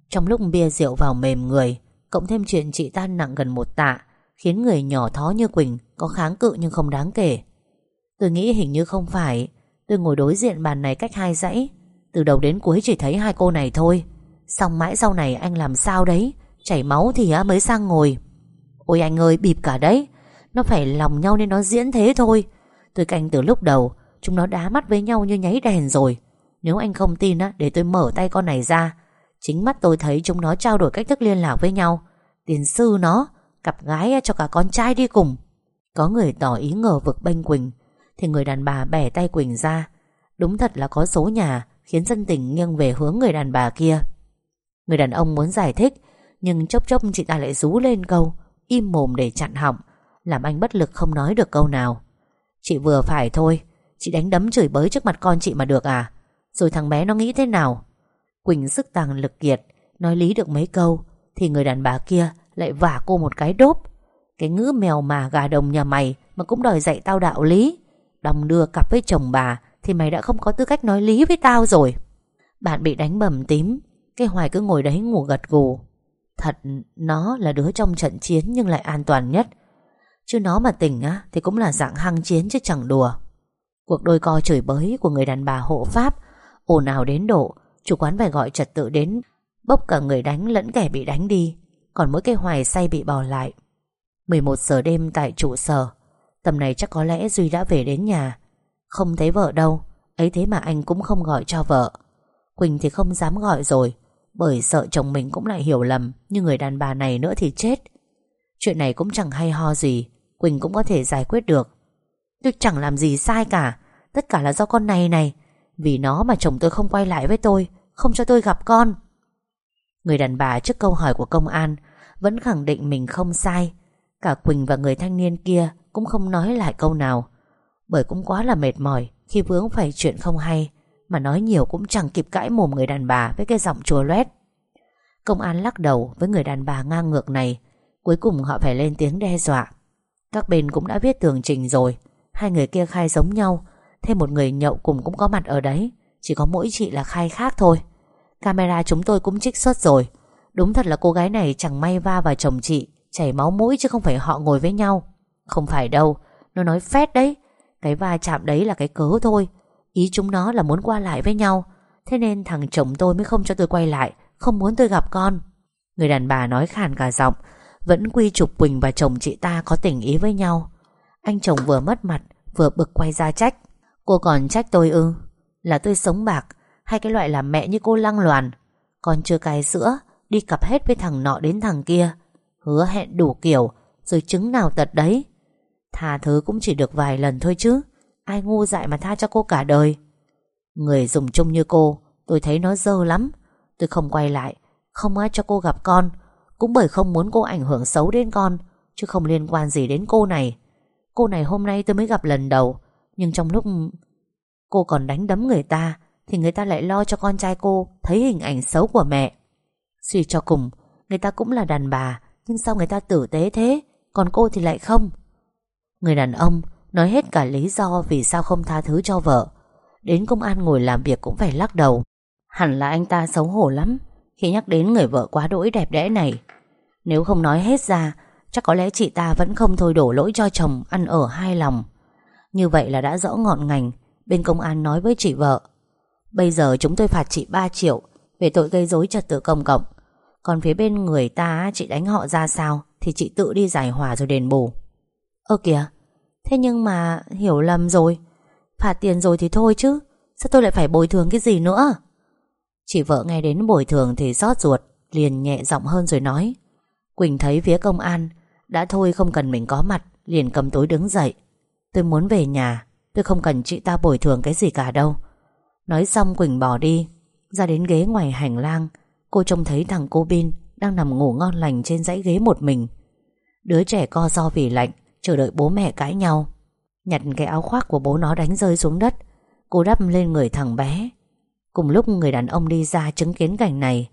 Trong lúc bia rượu vào mềm người Cộng thêm chuyện chị ta nặng gần một tạ, Khiến người nhỏ thó như Quỳnh, Có kháng cự nhưng không đáng kể. Tôi nghĩ hình như không phải. Tôi ngồi đối diện bàn này cách hai dãy. Từ đầu đến cuối chỉ thấy hai cô này thôi. Xong mãi sau này anh làm sao đấy? Chảy máu thì á, mới sang ngồi. Ôi anh ơi, bịp cả đấy. Nó phải lòng nhau nên nó diễn thế thôi. Tôi canh từ lúc đầu, Chúng nó đá mắt với nhau như nháy đèn rồi. Nếu anh không tin á, Để tôi mở tay con này ra. Chính mắt tôi thấy chúng nó trao đổi cách thức liên lạc với nhau. Tiền sư nó, Cặp gái cho cả con trai đi cùng. Có người tỏ ý ngờ vực bênh Quỳnh, Thì người đàn bà bẻ tay Quỳnh ra. Đúng thật là có số nhà, Khiến dân tình nghiêng về hướng người đàn bà kia. Người đàn ông muốn giải thích, Nhưng chốc chốc chị ta lại rú lên câu, Im mồm để chặn họng, Làm anh bất lực không nói được câu nào. Chị vừa phải thôi, Chị đánh đấm chửi bới trước mặt con chị mà được à? Rồi thằng bé nó nghĩ thế nào? Quỳnh sức tàng lực kiệt, Nói lý được mấy câu, Thì người đàn bà kia lại vả cô một cái đốp. Cái ngữ mèo mà gà đồng nhà mày Mà cũng đòi dạy tao đạo lý. Đồng đưa cặp với chồng bà Thì mày đã không có tư cách nói lý với tao rồi. Bạn bị đánh bầm tím, Cái hoài cứ ngồi đấy ngủ gật gù. Thật, nó là đứa trong trận chiến Nhưng lại an toàn nhất. Chứ nó mà tỉnh á, Thì cũng là dạng hăng chiến chứ chẳng đùa. Cuộc đôi co chửi bới của người đàn bà hộ pháp, ồn ào đến độ Chủ quán phải gọi trật tự đến. Bốc cả người đánh lẫn kẻ bị đánh đi. Còn mỗi cái hoài say bị bỏ lại. 11 giờ đêm tại trụ sở. Tầm này chắc có lẽ Duy đã về đến nhà. Không thấy vợ đâu. Ấy thế mà anh cũng không gọi cho vợ. Quỳnh thì không dám gọi rồi. Bởi sợ chồng mình cũng lại hiểu lầm. Như người đàn bà này nữa thì chết. Chuyện này cũng chẳng hay ho gì. Quỳnh cũng có thể giải quyết được. Tôi chẳng làm gì sai cả. Tất cả là do con này này. Vì nó mà chồng tôi không quay lại với tôi, Không cho tôi gặp con. Người đàn bà trước câu hỏi của công an Vẫn khẳng định mình không sai. Cả Quỳnh và người thanh niên kia Cũng không nói lại câu nào, Bởi cũng quá là mệt mỏi Khi vướng phải chuyện không hay, Mà nói nhiều cũng chẳng kịp cãi mồm người đàn bà Với cái giọng chua loét. Công an lắc đầu với người đàn bà ngang ngược này, Cuối cùng họ phải lên tiếng đe dọa. Các bên cũng đã viết tường trình rồi, Hai người kia khai giống nhau Thêm một người nhậu cùng cũng có mặt ở đấy. Chỉ có mỗi chị là khai khác thôi. Camera chúng tôi cũng trích xuất rồi. Đúng thật là cô gái này chẳng may va vào chồng chị, Chảy máu mũi chứ không phải họ ngồi với nhau. Không phải đâu, Nó nói phét đấy. Cái va chạm đấy là cái cớ thôi. Ý chúng nó là muốn qua lại với nhau. Thế nên thằng chồng tôi mới không cho tôi quay lại, Không muốn tôi gặp con. Người đàn bà nói khàn cả giọng, Vẫn quy trục Quỳnh và chồng chị ta có tình ý với nhau. Anh chồng vừa mất mặt, Vừa bực quay ra trách. Cô còn trách tôi ư? Là tôi sống bạc, Hay cái loại làm mẹ như cô lăng loàn? Còn chưa cài sữa, Đi cặp hết với thằng nọ đến thằng kia. Hứa hẹn đủ kiểu, Rồi chứng nào tật đấy. Tha thứ cũng chỉ được vài lần thôi chứ. Ai ngu dại mà tha cho cô cả đời. Người dùng chung như cô, Tôi thấy nó dơ lắm. Tôi không quay lại, Không ai cho cô gặp con. Cũng bởi không muốn cô ảnh hưởng xấu đến con, Chứ không liên quan gì đến cô này. Cô này hôm nay tôi mới gặp lần đầu. Nhưng trong lúc cô còn đánh đấm người ta, Thì người ta lại lo cho con trai cô Thấy hình ảnh xấu của mẹ. Suy cho cùng, Người ta cũng là đàn bà, Nhưng sao người ta tử tế thế? Còn cô thì lại không. Người đàn ông Nói hết cả lý do vì sao không tha thứ cho vợ. Đến công an ngồi làm việc cũng phải lắc đầu. Hẳn là anh ta xấu hổ lắm Khi nhắc đến người vợ quá đỗi đẹp đẽ này. Nếu không nói hết ra, Chắc có lẽ chị ta vẫn không thôi đổ lỗi cho chồng Ăn ở hai lòng. Như vậy là đã rõ ngọn ngành. Bên công an nói với chị vợ, Bây giờ chúng tôi phạt chị 3 triệu Về tội gây dối trật tự công cộng. Còn phía bên người ta, chị đánh họ ra sao Thì chị tự đi giải hòa rồi đền bù. Ơ kìa, Thế nhưng mà hiểu lầm rồi. Phạt tiền rồi thì thôi chứ, Sao tôi lại phải bồi thường cái gì nữa? Chị vợ nghe đến bồi thường thì xót ruột, Liền nhẹ giọng hơn rồi nói, Quỳnh thấy phía công an Đã thôi không cần mình có mặt, Liền cầm túi đứng dậy Tôi muốn về nhà. Tôi không cần chị ta bồi thường cái gì cả đâu. Nói xong Quỳnh bỏ đi, Ra đến ghế ngoài hành lang. Cô trông thấy thằng cô Bin Đang nằm ngủ ngon lành trên dãy ghế một mình. Đứa trẻ co do vì lạnh, Chờ đợi bố mẹ cãi nhau. Nhặt cái áo khoác của bố nó đánh rơi xuống đất. Cô đắp lên người thằng bé. Cùng lúc người đàn ông đi ra chứng kiến cảnh này.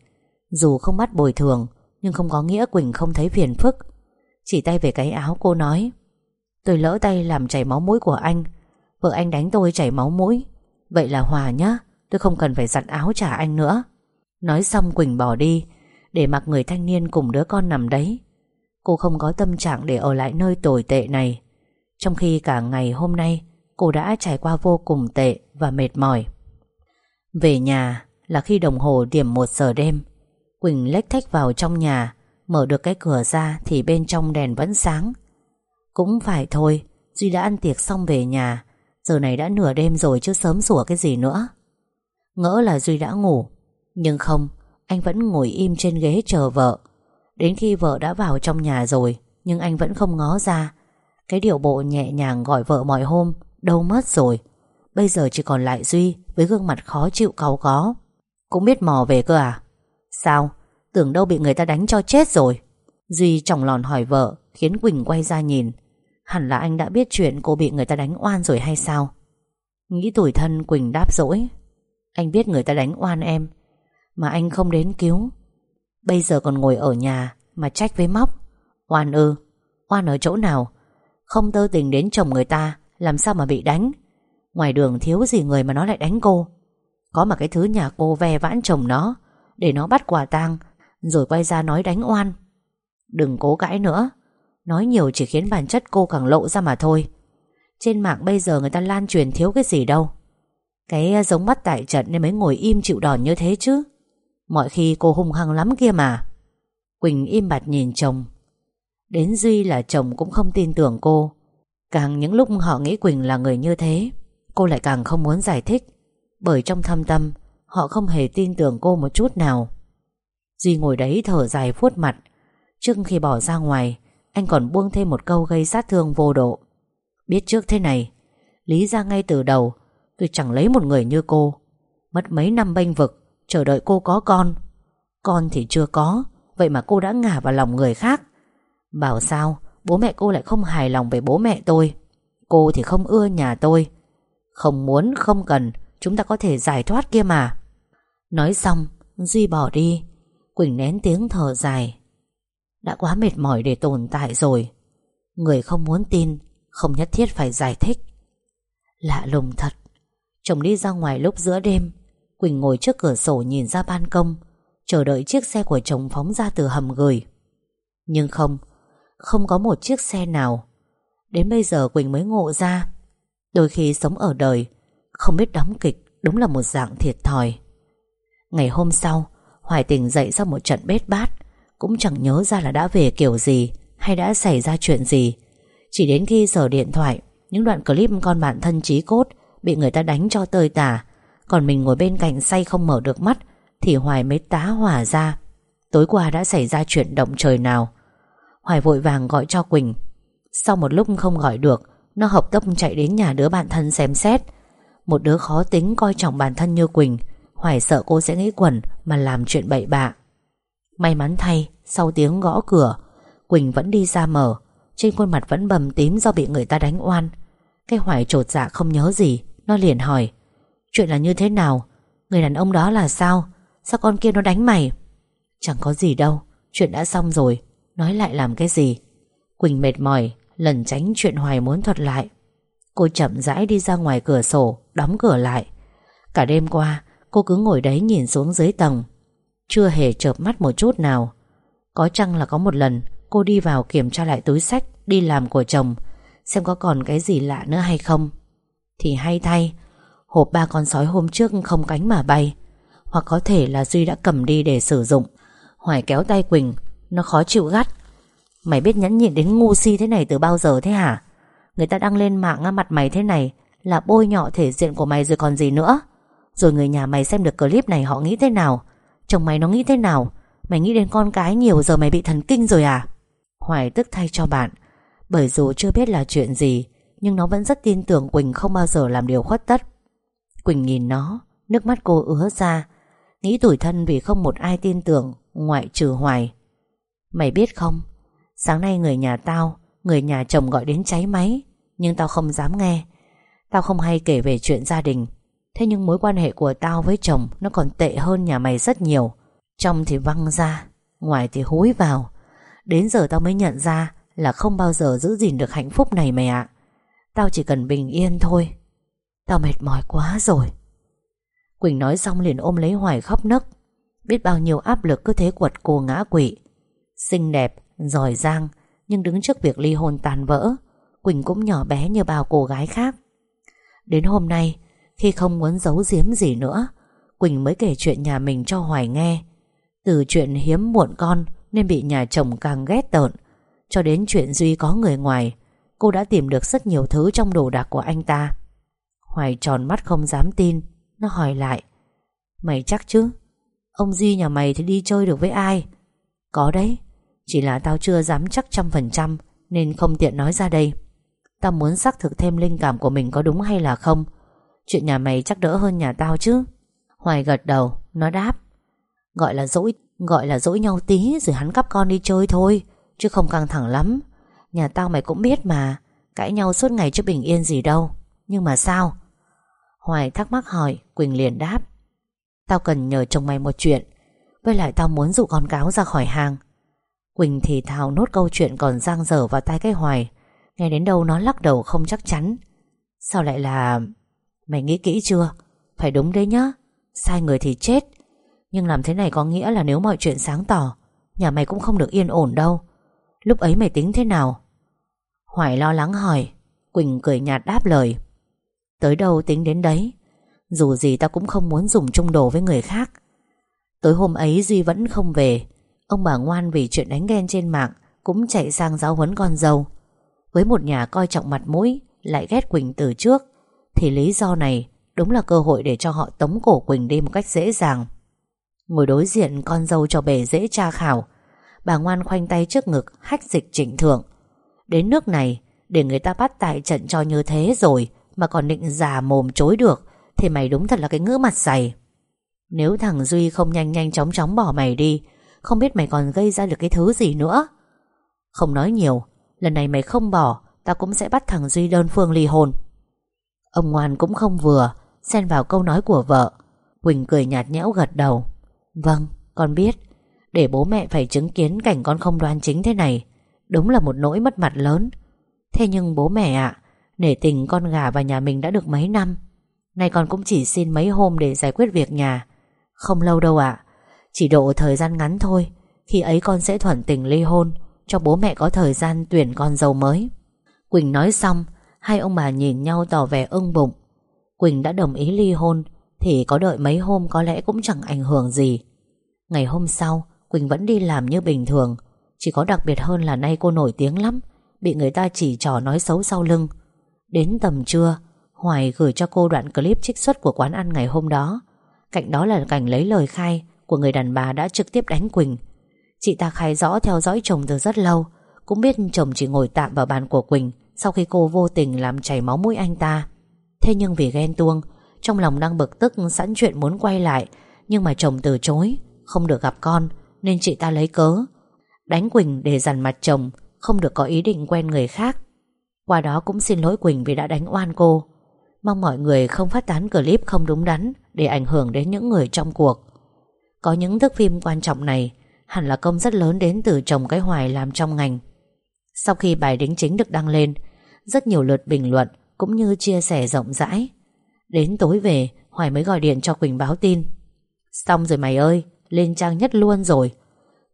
Dù không bắt bồi thường, Nhưng không có nghĩa Quỳnh không thấy phiền phức. Chỉ tay về cái áo cô nói. Tôi lỡ tay làm chảy máu mũi của anh. Vợ anh đánh tôi chảy máu mũi. Vậy là hòa nhá, Tôi không cần phải giặt áo trả anh nữa. Nói xong Quỳnh bỏ đi, Để mặc người thanh niên cùng đứa con nằm đấy. Cô không có tâm trạng để ở lại nơi tồi tệ này. Trong khi cả ngày hôm nay, Cô đã trải qua vô cùng tệ và mệt mỏi. Về nhà là khi đồng hồ điểm 1 giờ đêm. Quỳnh lách thách vào trong nhà, Mở được cái cửa ra Thì bên trong đèn vẫn sáng. Cũng phải thôi, Duy đã ăn tiệc xong về nhà. Giờ này đã nửa đêm rồi chứ sớm sủa cái gì nữa. Ngỡ là Duy đã ngủ. Nhưng không, Anh vẫn ngồi im trên ghế chờ vợ. Đến khi vợ đã vào trong nhà rồi, Nhưng anh vẫn không ngó ra. Cái điệu bộ nhẹ nhàng gọi vợ mọi hôm, Đâu mất rồi. Bây giờ chỉ còn lại Duy Với gương mặt khó chịu cáu có Cũng biết mò về cơ à? Sao? Tưởng đâu bị người ta đánh cho chết rồi. Duy trọng lòn hỏi vợ, Khiến Quỳnh quay ra nhìn. Hẳn là anh đã biết chuyện cô bị người ta đánh oan rồi hay sao? Nghĩ tủi thân, Quỳnh đáp dỗi. Anh biết người ta đánh oan em, Mà anh không đến cứu. Bây giờ còn ngồi ở nhà Mà trách với móc. Oan ư, Oan ở chỗ nào? Không tơ tình đến chồng người ta, Làm sao mà bị đánh? Ngoài đường thiếu gì người mà nó lại đánh cô? Có mà cái thứ nhà cô ve vãn chồng nó, Để nó bắt quả tang, Rồi quay ra nói đánh oan. Đừng cố cãi nữa. Nói nhiều chỉ khiến bản chất cô càng lộ ra mà thôi. Trên mạng bây giờ người ta lan truyền thiếu cái gì đâu. Cái à, giống mắt tại trận nên mới ngồi im chịu đòn như thế chứ. Mọi khi cô hung hăng lắm kia mà. Quỳnh im bặt nhìn chồng. Đến Duy là chồng cũng không tin tưởng cô. Càng những lúc họ nghĩ Quỳnh là người như thế, Cô lại càng không muốn giải thích. Bởi trong thâm tâm, Họ không hề tin tưởng cô một chút nào. Duy ngồi đấy thở dài vuốt mặt Trước khi bỏ ra ngoài, Anh còn buông thêm một câu gây sát thương vô độ. Biết trước thế này, Lý ra ngay từ đầu, Tôi chẳng lấy một người như cô. Mất mấy năm bênh vực, Chờ đợi cô có con. Con thì chưa có, Vậy mà cô đã ngả vào lòng người khác. Bảo sao, bố mẹ cô lại không hài lòng về bố mẹ tôi. Cô thì không ưa nhà tôi. Không muốn, không cần, Chúng ta có thể giải thoát kia mà. Nói xong, Duy bỏ đi. Quỳnh nén tiếng thở dài. Đã quá mệt mỏi để tồn tại rồi. Người không muốn tin, Không nhất thiết phải giải thích. Lạ lùng thật. Chồng đi ra ngoài lúc giữa đêm, Quỳnh ngồi trước cửa sổ nhìn ra ban công, Chờ đợi chiếc xe của chồng phóng ra từ hầm gửi. Nhưng không Không có một chiếc xe nào. Đến bây giờ Quỳnh mới ngộ ra. Đôi khi sống ở đời, Không biết đóng kịch Đúng là một dạng thiệt thòi. Ngày hôm sau, Hoài tình dậy sau một trận bết bát. Cũng chẳng nhớ ra là đã về kiểu gì, Hay đã xảy ra chuyện gì. Chỉ đến khi sở điện thoại, Những đoạn clip con bạn thân trí cốt Bị người ta đánh cho tơi tả. Còn mình ngồi bên cạnh say không mở được mắt, Thì Hoài mới tá hỏa ra. Tối qua đã xảy ra chuyện động trời nào. Hoài vội vàng gọi cho Quỳnh. Sau một lúc không gọi được, Nó hợp tốc chạy đến nhà đứa bạn thân xem xét. Một đứa khó tính coi trọng bản thân như Quỳnh, Hoài sợ cô sẽ nghĩ quẩn Mà làm chuyện bậy bạ. May mắn thay, Sau tiếng gõ cửa, Quỳnh vẫn đi ra mở. Trên khuôn mặt vẫn bầm tím do bị người ta đánh oan. Cái Hoài trột dạ không nhớ gì, Nó liền hỏi, Chuyện là như thế nào? Người đàn ông đó là sao? Sao con kia nó đánh mày? Chẳng có gì đâu, Chuyện đã xong rồi, Nói lại làm cái gì? Quỳnh mệt mỏi Lần tránh chuyện Hoài muốn thuật lại. Cô chậm rãi đi ra ngoài cửa sổ, Đóng cửa lại. Cả đêm qua, cô cứ ngồi đấy nhìn xuống dưới tầng. Chưa hề chợp mắt một chút nào. Có chăng là có một lần Cô đi vào kiểm tra lại túi sách, Đi làm của chồng, Xem có còn cái gì lạ nữa hay không? Thì hay thay, Hộp ba con sói hôm trước không cánh mà bay. Hoặc có thể là Duy đã cầm đi để sử dụng. Hoài kéo tay Quỳnh, Nó khó chịu gắt. Mày biết nhẫn nhịn đến ngu si thế này từ bao giờ thế hả? Người ta đăng lên mạng mặt mày thế này Là bôi nhọ thể diện của mày rồi còn gì nữa? Rồi người nhà mày xem được clip này họ nghĩ thế nào? Chồng mày nó nghĩ thế nào? Mày nghĩ đến con cái nhiều, giờ mày bị thần kinh rồi à? Hoài tức thay cho bạn. Bởi dù chưa biết là chuyện gì, Nhưng nó vẫn rất tin tưởng Quỳnh không bao giờ làm điều khuất tất. Quỳnh nhìn nó, Nước mắt cô ứa ra. Nghĩ tủi thân vì không một ai tin tưởng, Ngoại trừ Hoài. Mày biết không? Sáng nay người nhà tao, Người nhà chồng gọi đến cháy máy, Nhưng tao không dám nghe. Tao không hay kể về chuyện gia đình. Thế nhưng mối quan hệ của tao với chồng Nó còn tệ hơn nhà mày rất nhiều. Trong thì văng ra Ngoài thì húi vào. Đến giờ tao mới nhận ra Là không bao giờ giữ gìn được hạnh phúc này mày ạ. Tao chỉ cần bình yên thôi. Tao mệt mỏi quá rồi. Quỳnh nói xong liền ôm lấy Hoài khóc nấc. Biết bao nhiêu áp lực cứ thế quật cô ngã quỵ. Xinh đẹp, giỏi giang Nhưng đứng trước việc ly hôn tàn vỡ Quỳnh cũng nhỏ bé như bao cô gái khác. Đến hôm nay khi không muốn giấu giếm gì nữa, Quỳnh mới kể chuyện nhà mình cho Hoài nghe. Từ chuyện hiếm muộn con Nên bị nhà chồng càng ghét tợn. Cho đến chuyện Duy có người ngoài, Cô đã tìm được rất nhiều thứ trong đồ đạc của anh ta. Hoài tròn mắt không dám tin, Nó hỏi lại. Mày chắc chứ? Ông Duy nhà mày thì đi chơi được với ai? Có đấy, Chỉ là tao chưa dám chắc trăm phần trăm Nên không tiện nói ra đây. Tao muốn xác thực thêm linh cảm của mình có đúng hay là không Chuyện nhà mày chắc đỡ hơn nhà tao chứ. Hoài gật đầu, Nó đáp. Gọi là dỗi, Gọi là dỗi nhau tí Rồi hắn cắp con đi chơi thôi, Chứ không căng thẳng lắm. Nhà tao mày cũng biết mà, Cãi nhau suốt ngày chứ bình yên gì đâu. Nhưng mà sao? Hoài thắc mắc hỏi, Quỳnh liền đáp. Tao cần nhờ chồng mày một chuyện, Với lại tao muốn dụ con cáo ra khỏi hàng. Quỳnh thì thào nốt câu chuyện còn giang dở vào tai cái Hoài. Nghe đến đâu nó lắc đầu không chắc chắn. Sao lại là Mày nghĩ kỹ chưa? Phải đúng đấy nhá. Sai người thì chết. Nhưng làm thế này có nghĩa là nếu mọi chuyện sáng tỏ, Nhà mày cũng không được yên ổn đâu. Lúc ấy mày tính thế nào? Hoài lo lắng hỏi. Quỳnh cười nhạt đáp lời. Tới đâu tính đến đấy. Dù gì ta cũng không muốn dùng chung đồ với người khác. Tối hôm ấy Duy vẫn không về. Ông bà ngoan vì chuyện đánh ghen trên mạng Cũng chạy sang giáo huấn con dâu. Với một nhà coi trọng mặt mũi, Lại ghét Quỳnh từ trước. Thì lý do này đúng là cơ hội để cho họ tống cổ Quỳnh đi một cách dễ dàng. Ngồi đối diện con dâu cho bề dễ tra khảo, Bà ngoan khoanh tay trước ngực Hách dịch trịnh thượng Đến nước này, Để người ta bắt tại trận cho như thế rồi Mà còn định giả mồm chối được, Thì mày đúng thật là cái ngữ mặt dày. Nếu thằng Duy không nhanh nhanh chóng chóng bỏ mày đi, Không biết mày còn gây ra được cái thứ gì nữa. Không nói nhiều, Lần này mày không bỏ, Tao cũng sẽ bắt thằng Duy đơn phương ly hôn. Ông ngoan cũng không vừa Xen vào câu nói của vợ. Quỳnh cười nhạt nhẽo gật đầu. Vâng, con biết. Để bố mẹ phải chứng kiến cảnh con không đoan chính thế này Đúng là một nỗi mất mặt lớn. Thế nhưng bố mẹ ạ Nể tình con gà và nhà mình đã được mấy năm Nay con cũng chỉ xin mấy hôm Để giải quyết việc nhà. Không lâu đâu ạ Chỉ độ thời gian ngắn thôi Khi ấy con sẽ thuận tình ly hôn Cho bố mẹ có thời gian tuyển con dâu mới. Quỳnh nói xong Hai ông bà nhìn nhau tỏ vẻ ưng bụng. Quỳnh đã đồng ý ly hôn, Thì có đợi mấy hôm có lẽ cũng chẳng ảnh hưởng gì. Ngày hôm sau, Quỳnh vẫn đi làm như bình thường. Chỉ có đặc biệt hơn là nay cô nổi tiếng lắm, Bị người ta chỉ trỏ nói xấu sau lưng. Đến tầm trưa, Hoài gửi cho cô đoạn clip trích xuất của quán ăn ngày hôm đó. Cạnh đó là cảnh lấy lời khai Của người đàn bà đã trực tiếp đánh Quỳnh. Chị ta khai rõ theo dõi chồng từ rất lâu, Cũng biết chồng chỉ ngồi tạm vào bàn của Quỳnh. Sau khi cô vô tình làm chảy máu mũi anh ta, Thế nhưng vì ghen tuông, Trong lòng đang bực tức sẵn chuyện muốn quay lại, Nhưng mà chồng từ chối, Không được gặp con, Nên chị ta lấy cớ, Đánh Quỳnh để dằn mặt chồng, Không được có ý định quen người khác. Qua đó cũng xin lỗi Quỳnh vì đã đánh oan cô. Mong mọi người không phát tán clip không đúng đắn Để ảnh hưởng đến những người trong cuộc. Có những thước phim quan trọng này Hẳn là công rất lớn đến từ chồng cái hoài làm trong ngành. Sau khi bài đính chính được đăng lên rất nhiều lượt bình luận Cũng như chia sẻ rộng rãi. Đến tối về, Hoài mới gọi điện cho Quỳnh báo tin. Xong rồi mày ơi, Lên trang nhất luôn rồi.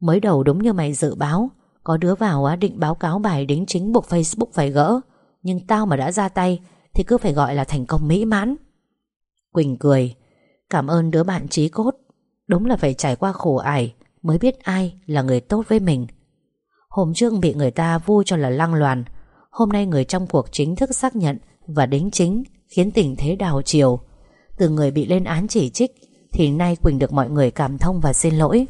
Mới đầu đúng như mày dự báo, Có đứa vào á định báo cáo bài đính chính buộc Facebook phải gỡ, Nhưng tao mà đã ra tay Thì cứ phải gọi là thành công mỹ mãn. Quỳnh cười, Cảm ơn đứa bạn trí cốt. Đúng là phải trải qua khổ ải Mới biết ai là người tốt với mình. Hôm trước bị người ta vu cho là lăng loàn Hôm nay người trong cuộc chính thức xác nhận Và đính chính Khiến tình thế đào chiều. Từ người bị lên án chỉ trích Thì nay Quỳnh được mọi người cảm thông và xin lỗi.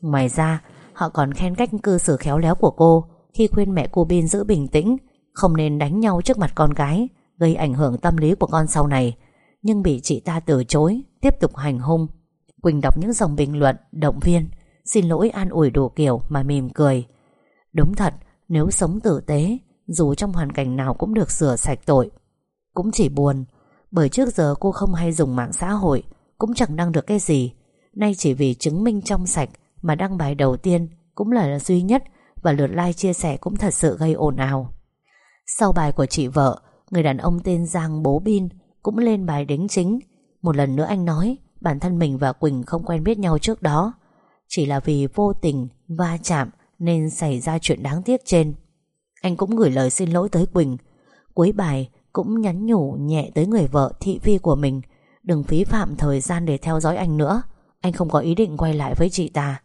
Ngoài ra Họ còn khen cách cư xử khéo léo của cô Khi khuyên mẹ cô Bin giữ bình tĩnh Không nên đánh nhau trước mặt con gái Gây ảnh hưởng tâm lý của con sau này Nhưng bị chị ta từ chối Tiếp tục hành hung. Quỳnh đọc những dòng bình luận, động viên Xin lỗi an ủi đủ kiểu mà mỉm cười. Đúng thật Nếu sống tử tế dù trong hoàn cảnh nào cũng được sửa sạch tội. Cũng chỉ buồn, Bởi trước giờ cô không hay dùng mạng xã hội, Cũng chẳng đăng được cái gì. Nay chỉ vì chứng minh trong sạch Mà đăng bài đầu tiên Cũng là duy nhất Và lượt like chia sẻ cũng thật sự gây ồn ào. Sau bài của chị vợ, Người đàn ông tên Giang Bố Bin Cũng lên bài đính chính. Một lần nữa anh nói, Bản thân mình và Quỳnh không quen biết nhau trước đó. Chỉ là vì vô tình, Va chạm Nên xảy ra chuyện đáng tiếc trên. Anh cũng gửi lời xin lỗi tới Quỳnh. Cuối bài cũng nhắn nhủ nhẹ tới người vợ thị phi của mình. Đừng phí phạm thời gian để theo dõi anh nữa. Anh không có ý định quay lại với chị ta.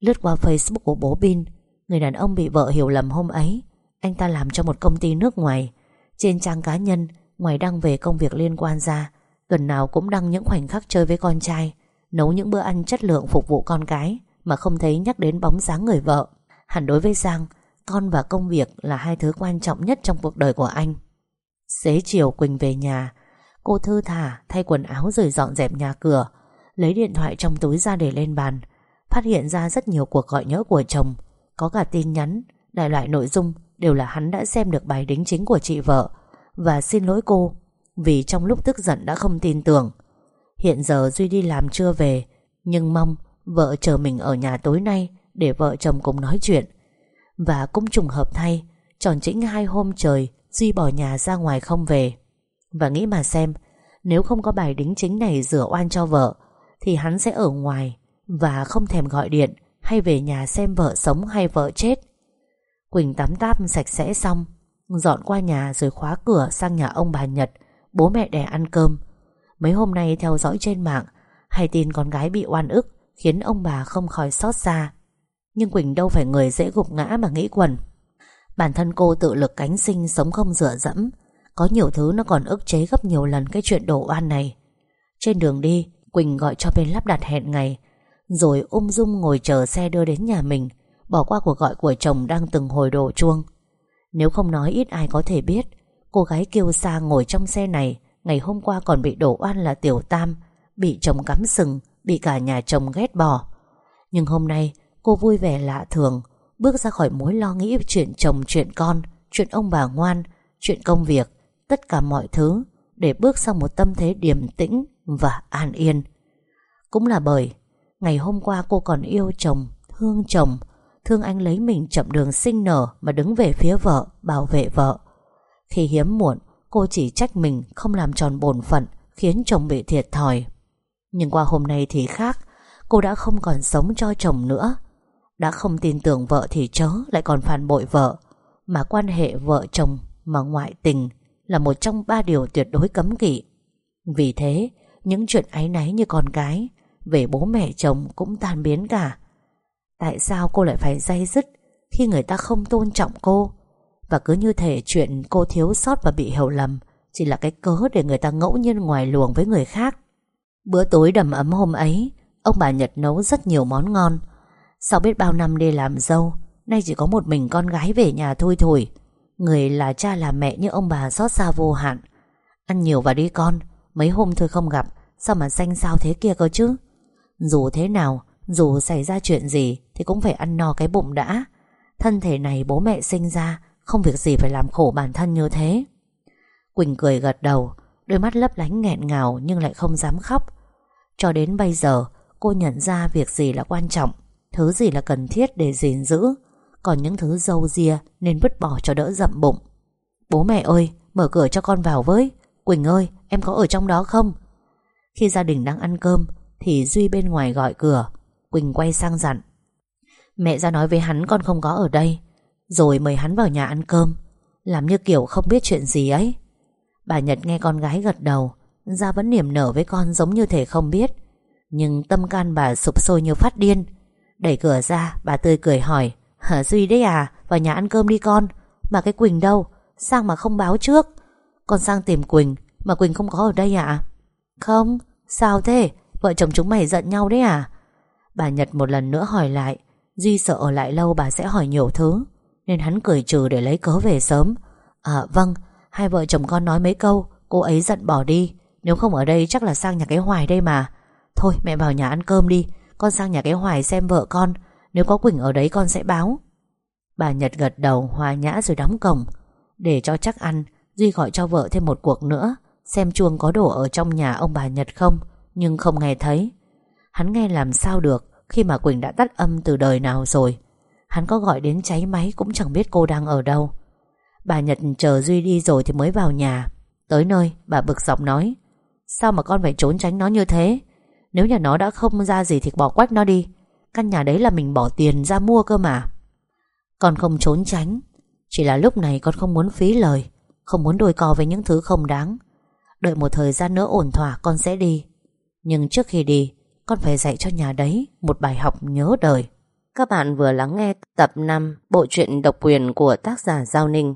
Lướt qua Facebook của bố Bin, Người đàn ông bị vợ hiểu lầm hôm ấy. Anh ta làm cho một công ty nước ngoài. Trên trang cá nhân, Ngoài đăng về công việc liên quan ra Tuần nào cũng đăng những khoảnh khắc chơi với con trai, Nấu những bữa ăn chất lượng phục vụ con cái Mà không thấy nhắc đến bóng dáng người vợ. Hẳn đối với Giang con và công việc là hai thứ quan trọng nhất trong cuộc đời của anh. Xế chiều Quỳnh về nhà, Cô thư thả, thay quần áo rồi dọn dẹp nhà cửa, Lấy điện thoại trong túi ra để lên bàn, Phát hiện ra rất nhiều cuộc gọi nhỡ của chồng, Có cả tin nhắn, Đại loại nội dung đều là hắn đã xem được bài đính chính của chị vợ. Và xin lỗi cô, vì trong lúc tức giận đã không tin tưởng. Hiện giờ Duy đi làm chưa về, Nhưng mong vợ chờ mình ở nhà tối nay Để vợ chồng cùng nói chuyện. Và cũng trùng hợp thay, Tròn chỉnh hai hôm trời, Duy bỏ nhà ra ngoài không về. Và nghĩ mà xem, Nếu không có bài đính chính này rửa oan cho vợ, Thì hắn sẽ ở ngoài Và không thèm gọi điện Hay về nhà xem vợ sống hay vợ chết. Quỳnh tắm táp sạch sẽ xong, Dọn qua nhà rồi khóa cửa sang nhà ông bà Nhật, Bố mẹ đẻ ăn cơm. Mấy hôm nay theo dõi trên mạng, Hay tin con gái bị oan ức Khiến ông bà không khỏi xót xa. Nhưng Quỳnh đâu phải người dễ gục ngã mà nghĩ quần. Bản thân cô tự lực cánh sinh Sống không dựa dẫm. Có nhiều thứ nó còn ức chế gấp nhiều lần Cái chuyện đổ oan này. Trên đường đi, Quỳnh gọi cho bên lắp đặt hẹn ngày, Rồi ung dung ngồi chờ xe đưa đến nhà mình, Bỏ qua cuộc gọi của chồng đang từng hồi đổ chuông. Nếu không nói ít ai có thể biết, Cô gái kêu xa ngồi trong xe này, Ngày hôm qua còn bị đổ oan là Tiểu Tam, Bị chồng cắm sừng, Bị cả nhà chồng ghét bỏ. Nhưng hôm nay cô vui vẻ lạ thường, Bước ra khỏi mối lo nghĩ chuyện chồng, chuyện con, Chuyện ông bà ngoan, Chuyện công việc, Tất cả mọi thứ, Để bước sang một tâm thế điềm tĩnh Và an yên. Cũng là bởi, Ngày hôm qua cô còn yêu chồng, Thương chồng, Thương anh lấy mình chậm đường sinh nở Mà đứng về phía vợ, Bảo vệ vợ. Khi hiếm muộn, Cô chỉ trách mình không làm tròn bổn phận, Khiến chồng bị thiệt thòi. Nhưng qua hôm nay thì khác, Cô đã không còn sống cho chồng nữa. Đã không tin tưởng vợ thì chớ Lại còn phản bội vợ. Mà quan hệ vợ chồng mà ngoại tình Là một trong ba điều tuyệt đối cấm kỵ. Vì thế, Những chuyện áy náy như con cái Về bố mẹ chồng cũng tan biến cả. Tại sao cô lại phải dây dứt Khi người ta không tôn trọng cô? Và cứ như thể chuyện cô thiếu sót và bị hiểu lầm Chỉ là cái cớ để người ta ngẫu nhiên ngoài luồng với người khác. Bữa tối đầm ấm hôm ấy, Ông bà Nhật nấu rất nhiều món ngon. Sau biết bao năm đi làm dâu, Nay chỉ có một mình con gái về nhà thôi thôi. Người là cha là mẹ như ông bà xót xa vô hạn. Ăn nhiều và đi con, Mấy hôm thôi không gặp, Sao mà xanh sao thế kia cơ chứ? Dù thế nào, Dù xảy ra chuyện gì Thì cũng phải ăn no cái bụng đã. Thân thể này bố mẹ sinh ra, không việc gì phải làm khổ bản thân như thế. Quỳnh cười gật đầu, Đôi mắt lấp lánh nghẹn ngào Nhưng lại không dám khóc. Cho đến bây giờ, cô nhận ra việc gì là quan trọng. Thứ gì là cần thiết để gìn giữ? Còn những thứ dâu ria Nên vứt bỏ cho đỡ dậm bụng. Bố mẹ ơi, Mở cửa cho con vào với. Quỳnh ơi, em có ở trong đó không? Khi gia đình đang ăn cơm, Thì Duy bên ngoài gọi cửa. Quỳnh quay sang dặn. Mẹ ra nói với hắn con không có ở đây. Rồi mời hắn vào nhà ăn cơm. Làm như kiểu không biết chuyện gì ấy. Bà Nhật nghe con gái gật đầu. Ra vẫn niềm nở với con giống như thể không biết. Nhưng tâm can bà sụp sôi như phát điên. Đẩy cửa ra, bà tươi cười hỏi, Hả, Duy đấy à? Vào nhà ăn cơm đi con. Mà cái Quỳnh đâu? Sang mà không báo trước. Con sang tìm Quỳnh, Mà Quỳnh không có ở đây à Không? Sao thế? Vợ chồng chúng mày giận nhau đấy à? Bà Nhật một lần nữa hỏi lại, Duy sợ ở lại lâu bà sẽ hỏi nhiều thứ, Nên hắn cười trừ để lấy cớ về sớm. À vâng Hai vợ chồng con nói mấy câu, Cô ấy giận bỏ đi, Nếu không ở đây chắc là sang nhà cái Hoài đây mà. Thôi, mẹ vào nhà ăn cơm đi con sang nhà cái Hoài xem vợ con. Nếu có Quỳnh ở đấy con sẽ báo. Bà Nhật gật đầu, hòa nhã rồi đóng cổng. Để cho chắc ăn, Duy gọi cho vợ thêm một cuộc nữa, Xem chuông có đổ ở trong nhà ông bà Nhật không, Nhưng không nghe thấy. Hắn nghe làm sao được, Khi mà Quỳnh đã tắt âm từ đời nào rồi. Hắn có gọi đến cháy máy Cũng chẳng biết cô đang ở đâu. Bà Nhật chờ Duy đi rồi thì mới vào nhà. Tới nơi, bà bực dọc nói, Sao mà con phải trốn tránh nó như thế? Nếu nhà nó đã không ra gì thì bỏ quách nó đi. Căn nhà đấy là mình bỏ tiền ra mua cơ mà. Con không trốn tránh. Chỉ là lúc này con không muốn phí lời, Không muốn đôi co với những thứ không đáng. Đợi một thời gian nữa ổn thỏa, con sẽ đi. Nhưng trước khi đi, Con phải dạy cho nhà đấy Một bài học nhớ đời. Các bạn vừa lắng nghe tập 5 Bộ truyện độc quyền của tác giả Giao Ninh.